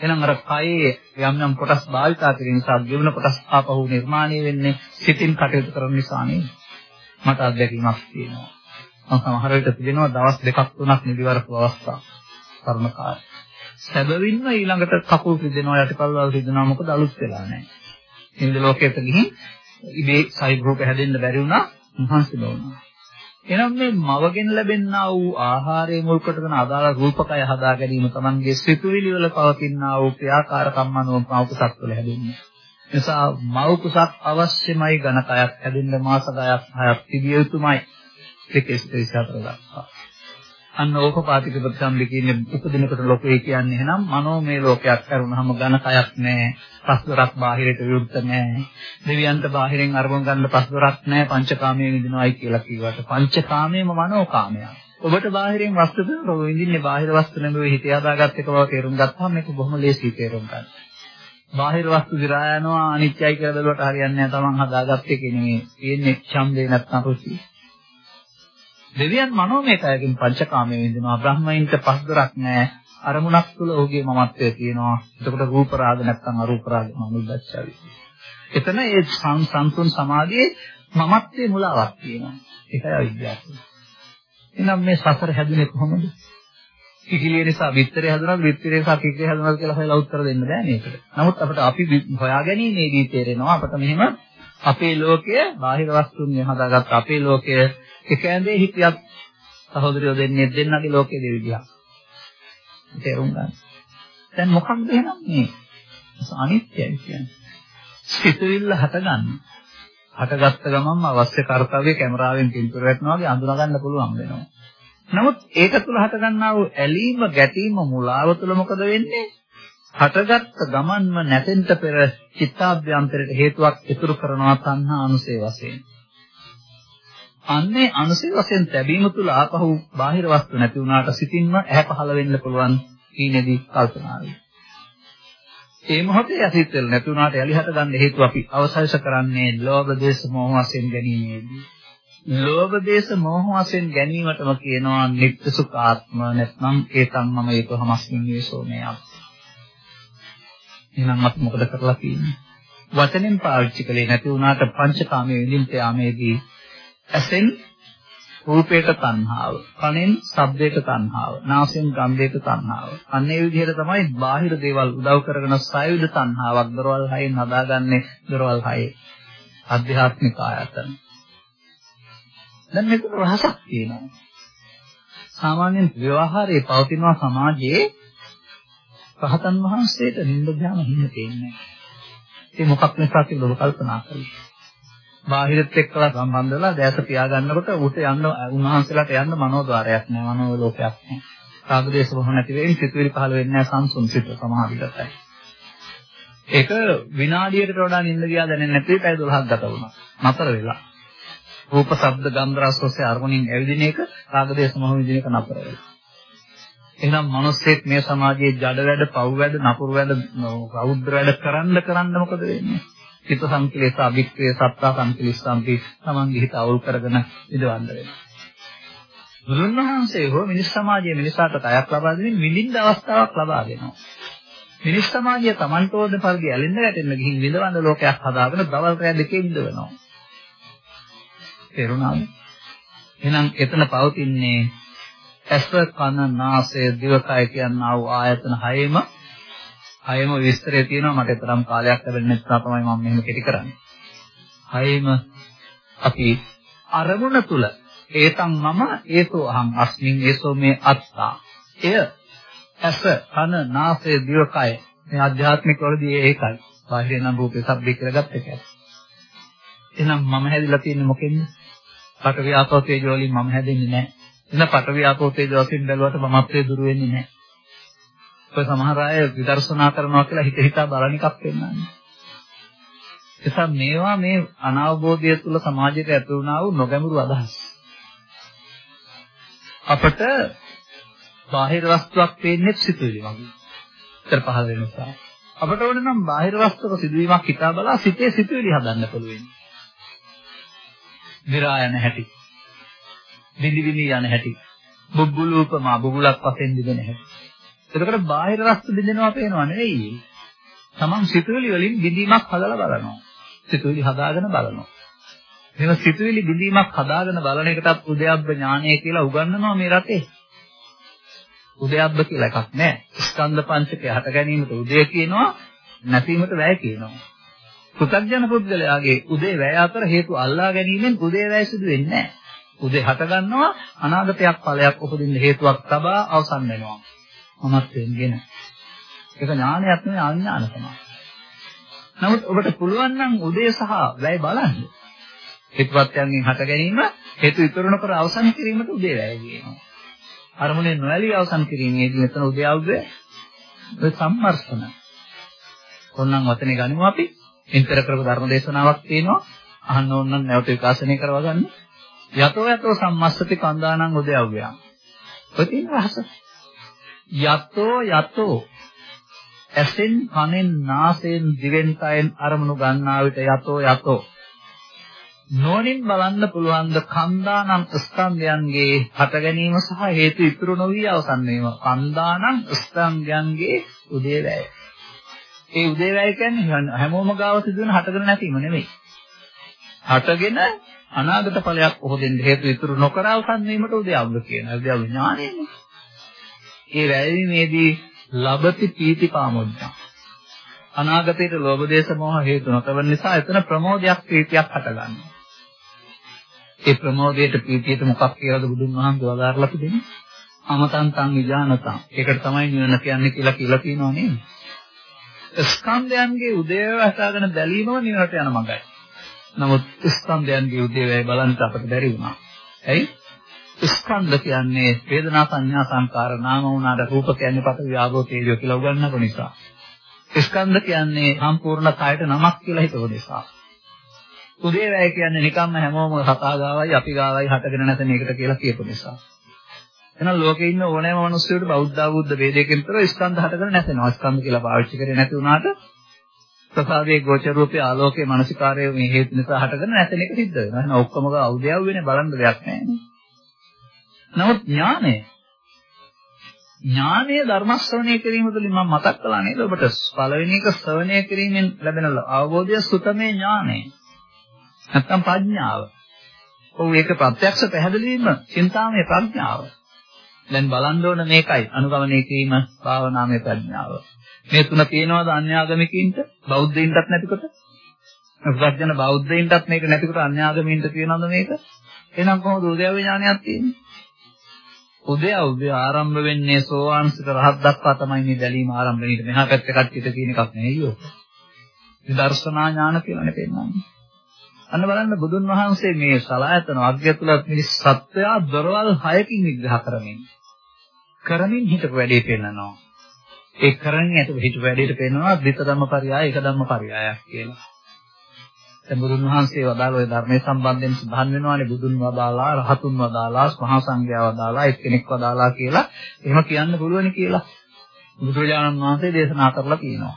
එහෙනම් අර කයේ යම් යම් කොටස් භාවිතා කිරීම නිසා ජීවන කොටස් ආපහු නිර්මාණය වෙන්නේ සිතින් කටයුතු කරන නිසා නේ. මට අත්දැකීමක් තියෙනවා. මම සමහර විට තිබෙනවා දවස් දෙකක් තුනක් නිදිවරපු අවස්ථා. කර්ම කාර්ය. සැබවින්ම ඊළඟට කකුල් රිදෙනවා යටිපල් වල රිදෙනවා මොකද අලුත් වෙලා නැහැ. හින්ද ලෝකයට ගිහින් ඉබේ සයිබ් රූප හැදෙන්න බැරි වුණා මහන්සි නොවුණා. එහෙනම් මේ මවගෙන් ලැබෙනා වූ ආහාරයේ මුල් කොටගෙන අදාළ රූපකය හදා ගැනීම තමන්ගේ සිතුවිලි වල පවතිනා වූ ක්‍රියාකාරකම් අනුව මව කුසක් වල හැදෙන්නේ. නිසා මව කුසක් අවශ්‍යමයි ඝනකයක් හැදෙන්න මාස 10ක් 6ක් තිබිය යුතුමයි. ඒක ඉස්තේසතර දක්වා. අන්න ඕපපාතික ප්‍රතිසම්පි කියන්නේ උපදිනකොට ලෝකේ කියන්නේ එහෙනම් මනෝමය ලෝකයක් කරුණාම ඝන කයක් නැහැ පස්වරක් බාහිරට විරුද්ධ නැහැ දෙවියන්ට බාහිරෙන් අරමුණු ගන්න පස්වරක් නැහැ පංචකාමයේ විඳිනවායි කියලා කිව්වට පංචකාමයේම මනෝකාමයක් ඔබට බාහිරෙන් වස්තු දෙනකොට ඔබ විඳින්නේ බාහිර වස්තු නෙමෙයි හිතේ හදාගත්ත එක බව තේරුම් ගත්තාම මේක බොහොම ලේසි තේරුම් ගන්න. බාහිර වස්තු දිරා යනවා අනිත්‍යයි කියලා බැලුවට හරියන්නේ නැහැ. Taman හදාගත්ත එක නෙමෙයි. තියෙන්නේ ඡන්දේ නැත්නම් රුචි. දෙවියන් මනෝමය කයකින් පංචකාමයේ විඳිනවා. බ්‍රහ්මයින්ට පස්දරක් නැහැ. අරමුණක් තුල ඔහුගේ මමත්වය තියෙනවා. එතකොට රූප රාග නැත්නම් අරූප රාග මනුද්දච්චවි. එතන ඒ සංසන්තුන් සමාධියේ මමත්වයේ මුලාවක් තියෙනවා. ඒකයි අවිද්‍යාව. එහෙනම් මේ සසර හැදුනේ කොහොමද? කිකිලිය නිසා විත්තරේ හැදුනද විත්තරේ නිසා කිකිලිය හැදුනද කියලා හොයලා උත්තර දෙන්න බෑ මේකට. නමුත් අපිට අපි හොයාගැනීමේදී තේරෙනවා අපිට මෙහෙම අපේ ලෝකය බාහිර වස්තුන් හදාගත්ත අපේ ලෝකය එක ඇඳේ හිටියත් සහෝදරයෝ දෙන්නේ දෙන්නගේ ලෝකයේ දෙවිදියා. තේරුම් ගන්න. දැන් මොකක්ද එහෙනම් මේ? අනිත්‍යයි කියන්නේ. සිතුවිල්ල හටගන්න. හටගත්ත ගමන්ම අවශ්‍ය කාර්යය කැමරාවෙන් පින්තූර වැටෙනවා වගේ අඳුනා ගන්න පුළුවන් වෙනවා. නමුත් ඒක තුල හටගන්නා වූ ඇලීම ගැටීම මුලාව තුල මොකද වෙන්නේ? හටගත්ත ගමන්ම නැතෙන්න පෙර චිත්තාභ්‍යන්තරයට හේතුවක් ඉතුරු කරනවා තණ්හා අනුසේ වශයෙන්. අන්නේ අනුසේ වශයෙන් ලැබීම තුල ආපහු බාහිර වස්තු නැති වුණාට සිතින්ම ඇහැ පහළ වෙන්න පුළුවන් ඊනේදී කල්පනාවේ. ඒ මොහොතේ ඇසිත් වෙල නැති වුණාට යලි හට ගන්න හේතුව අපි අවශ්‍යස කරන්නේ ලෝභ දේශ මොහ වශයෙන් ගැනීමේදී. ලෝභ දේශ මොහ වශයෙන් ගැනීමටම කියනවා නිත්‍ය සුඛාත්ම නැත්නම් ඒකම් මම ඒක හමස්මින් වේසෝමයක්. එහෙනම් අපි මොකද කරලා තියෙන්නේ? වචනෙන් පාවිච්චි කළේ නැති වුණාට පංචකාමයේ විඳින්න යාමේදී ඇසෙන් රූපයට තණ්හාව, කනෙන් ශබ්දයට තණ්හාව, නාසයෙන් ගන්ධයට තණ්හාව. අන්න ඒ විදිහට තමයි බාහිර දේවල් උදව් කරගෙන සායුධ තණ්හාවක් දරවල් හයෙන් හදාගන්නේ දරවල් හයේ. අධ්‍යාත්මික ආයතන. දැන් මේක රහසක් තියෙනවා. සාමාන්‍යයෙන් ව්‍යවහාරයේ පවතින සමාජයේ රහතන් වහන්සේට නිින්ද ධ්‍යාන හින්න තේන්නේ නැහැ. ඒ මොකක් නිසා කියලා ඔබ කල්පනා කරලා. බාහිරත් එක්කලා සම්බන්ධ වෙලා දැස පියාගන්නකොට උට යන්න උන්වහන්සේලාට යන්න මනෝද්වාරයක් නැහැ මනෝ ලෝකයක් නැහැ. රාගදේශ මොහ නැති වෙයින් සිතුවිලි පහළ වෙන්නේ නැහැ සංසුන් සිත සමහර විටයි. ඒක විනාඩියකට වඩා නිින්ද ගියා දැනෙන්නේ නැති පැය 12ක් ගත වුණා. නතර වෙලා. රූප, ශබ්ද, ගන්ධ, රස ඔස්සේ අරමුණින් ඇවිදින එක රාගදේශ මොහ විදින එක නතර වෙලා. එහෙනම් මිනිස්සෙක් මේ සමාජයේ ජඩ වැඩ, පව් වැඩ, නපුරු වැඩ, රෞද්‍ර වැඩ කරන්න කරන්න මොකද වෙන්නේ? හිත සංකලේශ අභික්‍රිය සත්තා සංකලිස්සම්පි තමන්ගේ හිත අවුල් කරගෙන ඉදවන්න වෙනවා. බුදුන් වහන්සේ හෝ මිනිස් සමාජයේ මිනිසාට කයක් ලබා දෙමින් විඳින්න අවස්ථාවක් ලබා දෙනවා. මිනිස් සමාජය Tamanට ඕන පරිදි ඇලෙන්න වැටෙන්න ගිහින් විඳවන ලෝකයක් හදාගෙන දවල් රැ දෙකේ විඳවනවා. තේරුණාද? එහෙනම් එතන පවතින්නේ ඇස කන නාසය දිවකය කියනා වූ ආයතන හයම හයම විස්තරය තියෙනවා මට තරම් කාලයක් ලැබෙන්නේ නැත්නම් තමයි මම මෙහෙම කෙටි කරන්නේ. හයම අපි අරමුණ තුල ඒතං මම ඒතෝ අහං අස්මින් ඒසෝ මේ අත්තා. එය ඇස කන නාසය දිවකය මේ ආධ්‍යාත්මික වලදී ඒකයි. බාහිර නම් රූපේ සබ්දේ කියලා ගත්ත එකයි. එහෙනම් මම හැදිලා තියෙන්නේ මොකෙන්ද? පඨවි ආපෝ තේජෝ වලින් මම හැදෙන්නේ නැහැ. එන පඨවි ආපෝ තේජෝ වලින් බැලුවට මමත්වයේ දුර වෙන්නේ නැහැ. ඔය සමහර අය විදර්ශනා කරනවා කියලා හිත හිතා බලන එකක් වෙන්නන්නේ. එසා මේවා මේ අනාවබෝධය තුළ සමාජයට ඇති වුණා වූ නොගැඹුරු අදහස්. අපට බාහිර වස්තුවක් පේන්නේ සිතුවිලි වගේ. ඉතර පහළ වෙන නිසා. අපට ඕන නම් බාහිර වස්තුවක සිදුවීමක් හිතා බලා සිතේ සිතුවිලි හදන්න පුළුවන්. විරා යන හැටි. විදි විදි යන හැටි. බුබ්බුලූපමා බුබුලක් වශයෙන් දිදෙන හැටි. එතකොට බාහිර වස්තු බින්දෙනවා පේනවා නෙවෙයි. තමන් සිතුවිලි වලින් බිඳීමක් හදලා බලනවා. සිතුවිලි හදාගෙන බලනවා. එහෙනම් සිතුවිලි බිඳීමක් හදාගෙන බලන එකටත් උද්‍යප්ප ඥානය කියලා උගන්වනවා මේ රටේ. උද්‍යප්ප කියලා එකක් නැහැ. ස්කන්ධ පංචකය හට ගැනීමට උදය කියනවා, නැතිවීමට වැය කියනවා. පෘථග්ජන පුද්ගලයාගේ උදේ වැය අතර හේතු අල්ලා ගැනීමෙන් උදේ වැය සිදු වෙන්නේ නැහැ. උදේ හට ගන්නවා අනාගතයක් ඵලයක් උපදින්න හේතුවක් තබා අවසන් වෙනවා. මමත්වෙන්ගෙන. ඒක ඥානයක් නෙවෙයි අඥාන තමයි. නමුත් ඔබට පුළුවන් නම් උදේ සහ වැය බලන්න. හේතුපත්යන්ගෙන් හට ගැනීම හේතු ඉතුරු නොකර අවසන් කිරීමට උදේ වැය කියනවා. අරමුණේ නොඇලී අවසන් කිරීමේදී මෙතන උදේ අවුවේ ඔය සම්මර්ෂණ. කොන්නම් වචනේ ගනිමු අපි. ඉන්තර කරපු ධර්ම දේශනාවක් තියෙනවා. අහන්න ඕන නම් නැවත විකාශනය කරවා ගන්න. යතෝ යතෝ සම්මස්සති කන්දානං උදේ අවුවේ. ඔය තියෙන රහස. යතෝ යතෝ ඇසෙන් කනෙන් නාසයෙන් දිවෙන් කයෙන් අරමුණු ගන්නා විට යතෝ යතෝ නොනින් බලන්න පුළුවන් ද කන්දානම් ස්කන්ධයන්ගේ හට ගැනීම සහ හේතු ඉතුරු නොවි අවසන් වීම කන්දානම් ස්කන්ධයන්ගේ උදේවැය ඒ උදේවැය කියන්නේ හැමෝම ගාව සිදුවෙන හටගෙන නැතිම නෙමෙයි හටගෙන අනාගත ඵලයක් ඔහොදෙන් හේතු ඉතුරු නොකර අවසන් වීමට උදේව්ව කියන උදේව් ඥානයනේ ඒ වැයීමේදී ලබති පීති පාමුද්දා. අනාගතයට ලෝභ දේශ මොහ හේතු නොකරන නිසා එතන ප්‍රමෝදයක් ප්‍රීතියක් හටගන්නවා. ඒ ප්‍රමෝදයට ප්‍රීතියට මොකක් කියලාද බුදුන් වහන්සේ වදාරලා තිබෙන්නේ? අමතං තං විජානතං. ඒකට තමයි නිවන කියන්නේ කියලා කියලා කියනවා නේද? ස්කන්ධයන්ගේ උදේවැය හදාගෙන බැලීමම නිවනට යන මඟයි. නමුත් ස්කන්ධයන්ගේ උදේවැය බලන්න අපට බැරි වුණා. ඇයි? ස්කන්ධ කියන්නේ වේදනා සංඥා සංකාර නාම වුණාට රූප කියන්නේ පත විආභෝ තේජෝ කියලා උගන්වනකො නිසා. ස්කන්ධ කියන්නේ සම්පූර්ණ කායට නමක් කියලා හිතුව නිසා. උදේවැය කියන්නේ නිකම්ම හැමෝම කතා ගාවයි අපි ගාවයි හටගෙන නැත මේකට කියලා කියපු නිසා. එහෙනම් ලෝකේ ඉන්න ඕනෑම මිනිස්සුන්ට බෞද්ධ ආබුද්ධ වේදයකින් තොර ස්කන්ධ හටගෙන නැතෙනවා. ස්කන්ධ කියලා පාවිච්චි කරේ නැති වුණාට ප්‍රසාදයේ ගෝචර රූපේ ආලෝකයේ මානසිකාරයේ මේ හේතු නිසා හටගෙන නැතෙන එක සිද්ධ වෙනවා. එහෙනම් ඔක්කොම අවුදයව වෙන්නේ බලන්න දෙයක් නැහැ නේ. නමුත් ඥානය ඥානය ධර්ම ශ්‍රවණය කිරීම තුළින් මම මතක් කළා නේද ඔබට පළවෙනි එක ශ්‍රවණය කිරීමෙන් ලැබෙන අවබෝධය සුතමේ ඥානය නැත්තම් ප්‍රඥාව. ඔව් ඒක ප්‍රත්‍යක්ෂ පැහැදිලි වීම චින්තාමය ප්‍රඥාව. දැන් බලන්න ඕන මේකයි අනුගමනය කිරීම භාවනාමය ප්‍රඥාව. මේ තුන තියෙනවද අන්‍යාගමිකින්ට බෞද්ධයින්ටත් නැතිකොට? ප්‍රඥන බෞද්ධයින්ටත් මේක නැතිකොට අන්‍යාගමින්ට තියෙනවද මේක? එහෙනම් කොහොමද උදේව ඥානයක් තියෙන්නේ? උදේ උදේ ආරම්භ වෙන්නේ සෝවාන්සික රහත් දක්වා තමයි මේ බැලීම ආරම්භ වෙන්නේ. මෙහා පැත්තේ කට්ටියට කියන එකක් නෙවෙයි ඔක. විදර්ශනා ඥාන කියලානේ පෙන්නන්නේ. අන්න බලන්න බුදුන් වහන්සේ මේ සලායතන වර්ගය තුල මිනිස් සත්වයා දොරවල් 6කින් විග්‍රහ කරමින් කරමින් හිටපු වැඩේ පෙන්නනවා. ඒ කරන්නේ හිටපු හිටපු වැඩේට පෙන්නනවා ද්විත ධම්මපරයය එක ධම්මපරයයක් කියලා. දැන් බුදුන් වහන්සේ වදාළ ওই ධර්මයේ සම්බන්ධයෙන් සඳහන් වෙනවානේ බුදුන් වදාලා රහතුන් වදාලා මහා සංඝයා වදාලා එක්කෙනෙක් වදාලා කියලා එහෙම කියන්න පුළුවනි කියලා බුදුරජාණන් වහන්සේ දේශනා කරලා තියෙනවා.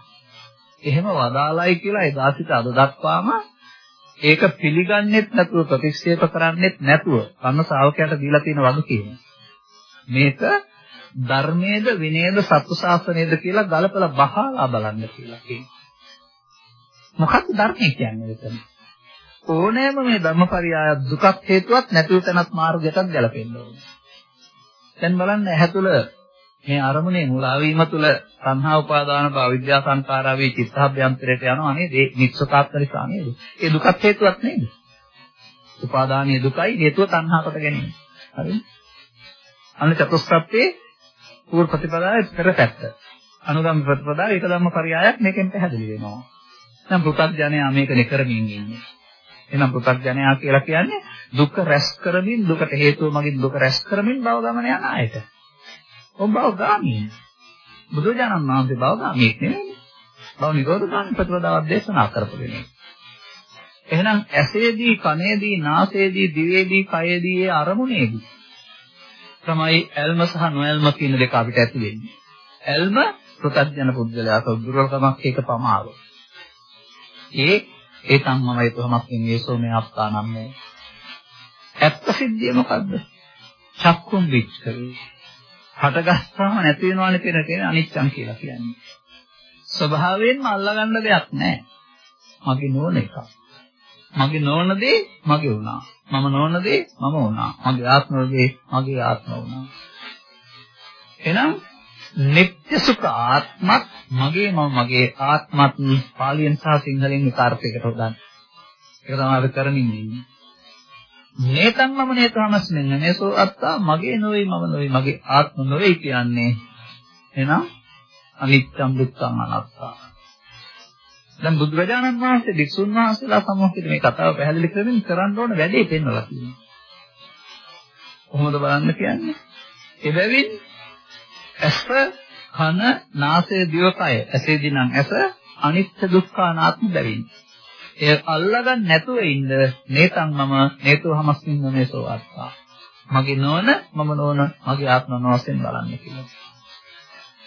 එහෙම වදාලායි කියලා එදා සිට අද දක්වාම ඒක පිළිගන්නෙත් නැතුව ප්‍රතික්ෂේප කරන්නෙත් නැතුව අන්න ශ්‍රාවකයාට දීලා තියෙන වගකීම. මේක ධර්මයේද විනයද සත්තු ශාසනයේද කියලා ගලපලා බහලා බලන්න කියලා කියනවා. මොකක්ද ධර්මය කියන්නේ එතන? ඕනෑම මේ ධම්මපරියාය දුකක් හේතුවක් නැතිව තැනත් මාර්ගයටත් ගැලපෙන්න ඕනේ. දැන් බලන්න ඇහැ තුළ මේ අරමුණේ මුලා වීම තුළ සංහා උපාදාන භව විද්‍යා සංකාරා වේ චිත්තහභ්‍යන්තරයට යනවා නේද? ඒ නිස්සකාත්ම නිසා නේද? ඒ දුකක් හේතුවක් නේද? උපාදානීය දුකයි හේතුව තණ්හාකට ගැනීම. හරිද? අන්න චතුස්සත්ත්වේ පූර්ව ප්‍රතිපදාවේ පෙරපැත්ත. අනුගම ප්‍රතිපදාව ඒක ධම්ම පරයයක් මේකෙන් පැහැදිලි වෙනවා. දැන් පෘථග්ජනයා මේකනේ කරමින් ඉන්නේ. එහෙනම් පෘථග්ජනයා කියලා කියන්නේ දුක රැස් කරමින් දුකට හේතුව මගින් දුක රැස් කරමින් භව ගමන යන අයට. ඔබ භවගාමී. බුදුජානන් වහන්සේ භවගාමී නෙවෙයි. භව නිරෝධ ගාමී ප්‍රතිපදාවක් දේශනා කරපු කෙනෙක්. එහෙනම් ඇසේදී, කනේදී, නාසයේදී, දිවේදී, කයේදී ඒ අරමුණේදී තමයි ඇල්ම සහ නොඇල්ම කියන දෙක අපිට ඇති වෙන්නේ. ඇල්ම පෘථග්ජන පුද්ගලයාට දුර්වලකමක් ඒක පමාව. ඒ ඒ සම්මමයි කොහොමද මේ සෝමේ අප්තානම්මේ. ඇත්ත සිද්ධිය මොකද්ද? චක්කුම් විච්ඡේ හටගස්සාම නැති වෙනවනේ කියන කෙනේ අනිච්චං කියලා කියන්නේ. ස්වභාවයෙන්ම අල්ලගන්න දෙයක් නැහැ. මගේ නෝන එක. මගේ නෝන දේ මගේ වුණා. මම නෝන දේ මම වුණා. මගේ ආත්ම දේ මගේ ආත්ම වුණා. එහෙනම් නිත්‍ය සුඛ ආත්මත් මගේ මම මගේ ආත්මත් පාලියෙන් සහ සිංහලෙන් එක අර්ථයකට හොදන්න. ඒක තමයි අපි කරමින් ඉන්නේ. නේතන් මම නේතමස්මින් නේසෝ අත්තා මගේ නොවේ මම නොවේ මගේ ආත්ම නොවේ කියන්නේ එහෙනම් අනිත්‍යම් දුක්ඛං අනාත්තා දැන් බුදුරජාණන් වහන්සේ වික්ෂුන් වහන්සේලා සමෝහිත මේ කතාව පැහැදිලි කරමින් කරන්න ඕන වැඩේ පෙන්වලා තියෙනවා කොහොමද බලන්න කියන්නේ එබැවින් ඇස කන නාසය දිවකය ඇසේදී නම් ඇස අනිත්‍ය දුක්ඛ අනාත්ම බැවින් එය අල්ලගන්න නැතුව ඉන්න නේතන් මම නේතෝ හමස්මින් නොමේසෝ අත්තා. මගේ නොවන මම නොවන මගේ ආත්ම නොවසෙන් බලන්න කියලා.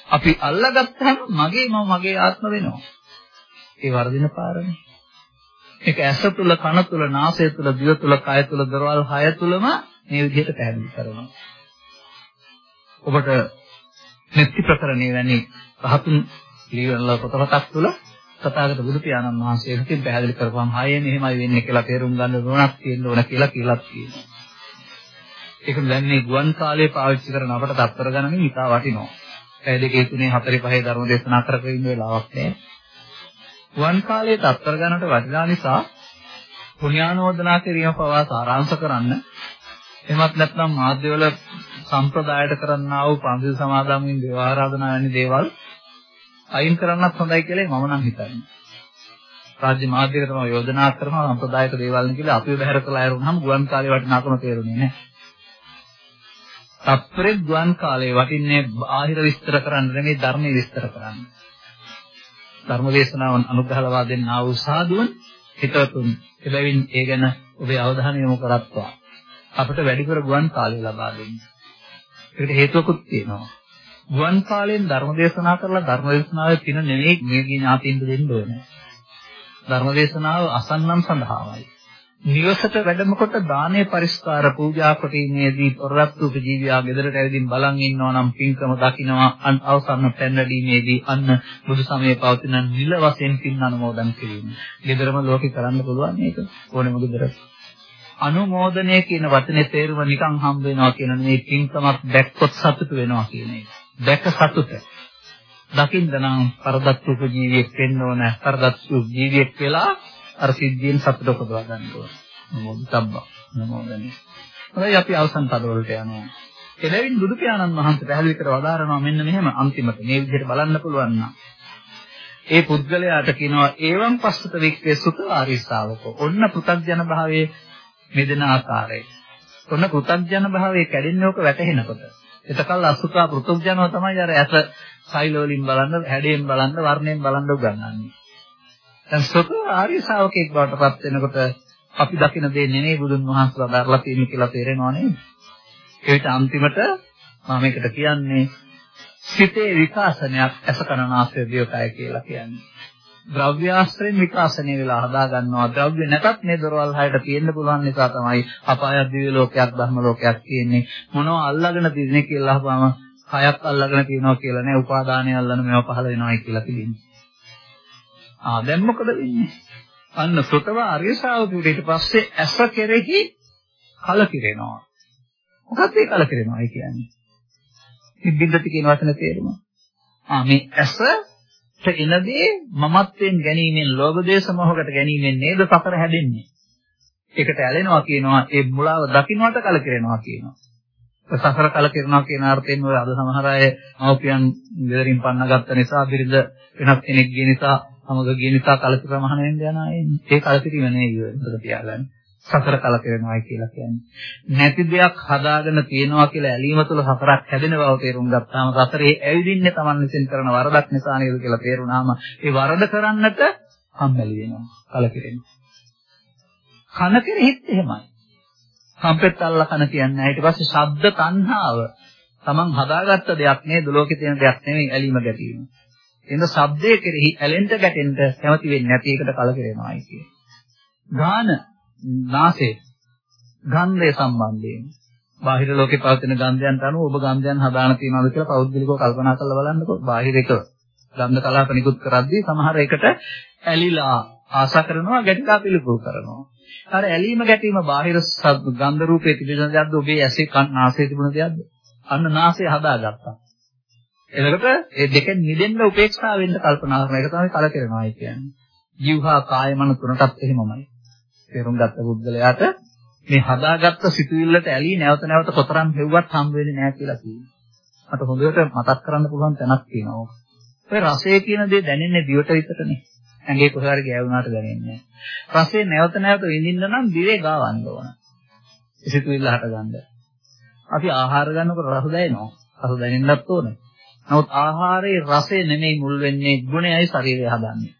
අපි අල්ලගත්තම මගේ මම මගේ ආත්ම වෙනවා. ඒ වර්ධින පාරනේ. ඒක ඇස තුල කන තුල නාසය තුල දිව තුල කය තුල දරවල් හය තුලම මේ විදිහට පැහැදිලි කරනවා. ඔබට මෙත්ති ප්‍රකරණේ වැනි රහතුන් පිළිවෙල පොතපතක් තුල තථාගත බුදු පියාණන් වහන්සේ හිතින් පැහැදිලි කරපුවාම හයෙන් එහෙමයි වෙන්නේ කියලා තේරුම් ගන්න ඕනක් තියෙන්න ඕන කියලා කියලා තියෙනවා. ඒක දැන් මේ ගුවන් කාලේ පාවිච්චි කරන අපට තත්තර ගණනින් ඉතා වටිනවා. පැය දෙකේ තුනේ හතරේ පහේ ධර්ම දේශනා කරගෙන ඉන්න වෙලාවක් නෑ. ගුවන් කාලේ තත්තර ගණනට වටිනා නිසා පුණ්‍යානෝදනා කිරීම පවා සාරාංශ කරන්න එහෙමත් නැත්නම් මාධ්‍යවල සම්ප්‍රදායට කරන්නා වූ පන්සිල් සමාදන් දේව ආරාධනා වැනි දේවල් අයින් කරන්නත් හොඳයි කියලා මම නම් හිතන්නේ. රාජ්‍ය මාධ්‍යයක තමයි යෝජනා කරනවා සම්ප්‍රදායික දේවල් කියලා අපිව බහැර කළා ආරුණාම ගුවන් කාලේ වටිනාකම තේරුනේ නැහැ. තත්පරේ ගුවන් කාලේ වටින්නේ ආහිර විස්තර කරන්න නෙමෙයි ධර්මයේ විස්තර කරන්න. ධර්ම දේශනාවන් අනුග්‍රහ ලබා දෙන්නා වූ සාදුවන් හිතවතුන් එබැවින් ඒ ගැන ඔබේ අවධානය යොමු කරත්වා අපිට වැඩිපුර ගුවන් කාලය ලබා දෙන්න. ඒකට හේතුවකුත් තියෙනවා. ගුවන් කාලයෙන් ධර්ම දේශනා කරලා ධර්ම දේශනාවේ පින නෙවෙයි මේ ඥාතියින්ද දෙන්න ඕනේ. ධර්ම දේශනාව අසන්නම් සඳහාමයි. නිවසට වැඩම කොට දානේ පරිස්කාර පූජා කොටීමේදී පොරත්තු උපජීවියා ගෙදරට ඇවිදින් බලන් ඉන්නවා නම් පින්කම දකින්නවා අන් අවසන් පැනවැඩීමේදී අන්න බුදු සමයේ පවතින නිල වශයෙන් පින් අනුමෝදන් කිරීම. ගෙදරම ලෝකේ කරන්න පුළුවන් මේක ඕනෙම ගෙදරක. අනුමෝදනය කියන වචනේ තේරුම නිකන් හම්බ වෙනවා කියන මේ පින්කමක් දැක්කොත් සතුට වෙනවා කියන එක. දැක සතුට. දකින්න නම් පරදත්තු ජීවියෙක් වෙන්න ඕන. පරදත්තු ජීවියෙක් වෙලා අර සිද්ධියෙන් සතුට උපදවා ගන්න ඕන. මොකක්ද නමෝදනේ. හොඳයි අපි අවසන් පද වලට යනවා. එබැවින් බුදු පියාණන් වහන්සේ පැහැදිලි කර වදාරනවා මෙන්න මෙහෙම අන්තිමට මේ විදිහට බලන්න පුළුවන් නම් ඒ පුද්ගලයාට කියනවා ඒවම් පස්සත වික්කේ සුඛාරී ශ්‍රාවකෝ. ඔන්න පෘථග්ජන භාවයේ මෙදෙන ආකාරය. ඔන්න පෘථග්ජන භාවයේ කැඩෙන්නේ ඕක වැටහෙනකොට. එතකල් අසුඛා පෘථග්ජනව තමයි අර ඇස සෛල වලින් බලන්න, හැඩයෙන් බලන්න, වර්ණයෙන් බලන්න උගන්වන්නේ. දැන් සුඛ ආර්ය ශ්‍රාවකෙක් බවට පත් වෙනකොට අපි දකින දේ නෙමෙයි බුදුන් වහන්සේලා දරලා තියෙන්නේ කියලා තේරෙනව නේද? ඒකට අන්තිමට මම මේකට කියන්නේ සිතේ විකාශනයක් අසකරණාසය දියකය කියලා කියන්නේ. ද්‍රව්‍යාශ්‍රයෙන් විකාශනය වෙලා හදා ගන්නවා. ද්‍රව්‍ය නැතත් මේ දොරවල් හයට තියෙන්න පුළුවන් නිසා තමයි අපාය දිව්‍ය ලෝකයක් ධර්ම ලෝකයක් තියෙන්නේ. මොනවා අල්ලාගෙන තියෙන්නේ කියලා අහපුවම කයක් අල්ලාගෙන තියෙනවා කියලා නෑ. උපාදානය අල්ලන මේවා පහළ වෙනවායි කියලා පිළිගන්නේ. ආ දැන් මොකද වෙන්නේ? අන්න සුතව ආර්ය ශ්‍රාවකයෙකුට ඊට පස්සේ ඇස කෙරෙහි කලකිරෙනවා. මොකක්ද ඒ කලකිරෙනවා කියන්නේ? නිබ්බින්දති කියන වචන තේරුම. ආ මේ ඇසට එනදී මමත්වෙන් ගැනීමෙන් ලෝභ දේශ මොහකට ගැනීමෙන් නේද සතර හැදෙන්නේ. ඒකට ඇලෙනවා කියනවා ඒ මුලාව දකින්නට කලකිරෙනවා කියනවා. සසර කලකිරෙනවා කියන අර්ථයෙන් ඔය අද සමහර අය මව්පියන් ගෙදරින් පන්නගත්ත නිසා බිරිඳ වෙනත් කෙනෙක් ගිය නිසා සමග ගිය නිසා කලකිරම මහන වෙන්න යනවා එන්නේ. ඒ කලකිරීම නෙවෙයි ඒක තියාගන්න. සතර කලකිරෙනවායි කියලා කියන්නේ. නැති දෙයක් හදාගෙන තියනවා කියලා ඇලීම තුළ සතරක් හැදෙන බව තේරුම් ගත්තාම සතරේ ඇවිදින්නේ Taman විසින් කරන වරදක් නිසා නේද කියලා තේරුණාම ඒ වරද කරන්නට කම්මැලි වෙනවා. කලකිරෙනවා. කන කෙරෙහිත් එහෙමයි. කම්පෙත් අල්ල කන කියන්නේ ඊට පස්සේ ශබ්ද තණ්හාව Taman හදාගත්ත දෙයක් නේද ලෝකේ තියෙන දෙයක් නෙමෙයි ඇලීම ගැටීම. එන ශබ්දයේ කෙරෙහි ඇලෙන්න ගැටෙන්න කැමති වෙන්නේ නැති එකට කලකිරෙනවායි කියන්නේ. ගාන නාසය ගන්ධය සම්බන්ධයෙන්. බාහිර ලෝකේ පවතින ගන්ධයන්ට අනුව ඔබ ගන්ධයන් හදාන තියනවාද කියලා පෞද්ගලිකව කල්පනා කරලා බලන්නකෝ. බාහිර එක ගන්ධ කලාප නිකුත් කරද්දී සමහර එකට ඇලිලා ආශා කරනවා ගැටිලා පිළිකුල් කරනවා. අර ඇලීම ගැටීම බාහිර ගන්ධ රූපේ තිබෙන දෙයක්ද? ඔබේ ඇසේ කන් නාසයේ තිබුණ දෙයක්ද? අන්න නාසය හදාගත්තා. එතකොට ඒ දෙකෙන් නිදෙන්න උපේක්ෂා වෙන්න කල්පනා කරන එක තමයි කලකිරෙනවායි කියන්නේ ජීවහා කාය මන තුනටත් එහෙමමයි තේරුම් ගත්ත බුද්ධලයාට මේ හදාගත්ත සිතුවිල්ලට ඇලී නැවත නැවත කොතරම් හෙව්වත් හම් වෙන්නේ නැහැ කියලා කියනවා. මට හොඳට මතක් කරන්න පුළුවන් තැනක් තියෙනවා. ඔය රසය කියන දේ දැනෙන්නේ දිවට විතරනේ. ඇඟේ කොහේ හරි ගෑවුනාට දැනෙන්නේ නැහැ. රසය නැවත නැවත විඳින්න නම් දිවේ ගාවන්න ඕන. සිතුවිල්ල හටගන්න. අපි ආහාර ගන්නකොට රස දැනෙනවා. රස දැනෙන්නත් ඕනේ. නමුත් ආහාරයේ රසය නෙමෙයි මුල් වෙන්නේ ගුණයයි ශරීරය හදන්නේ.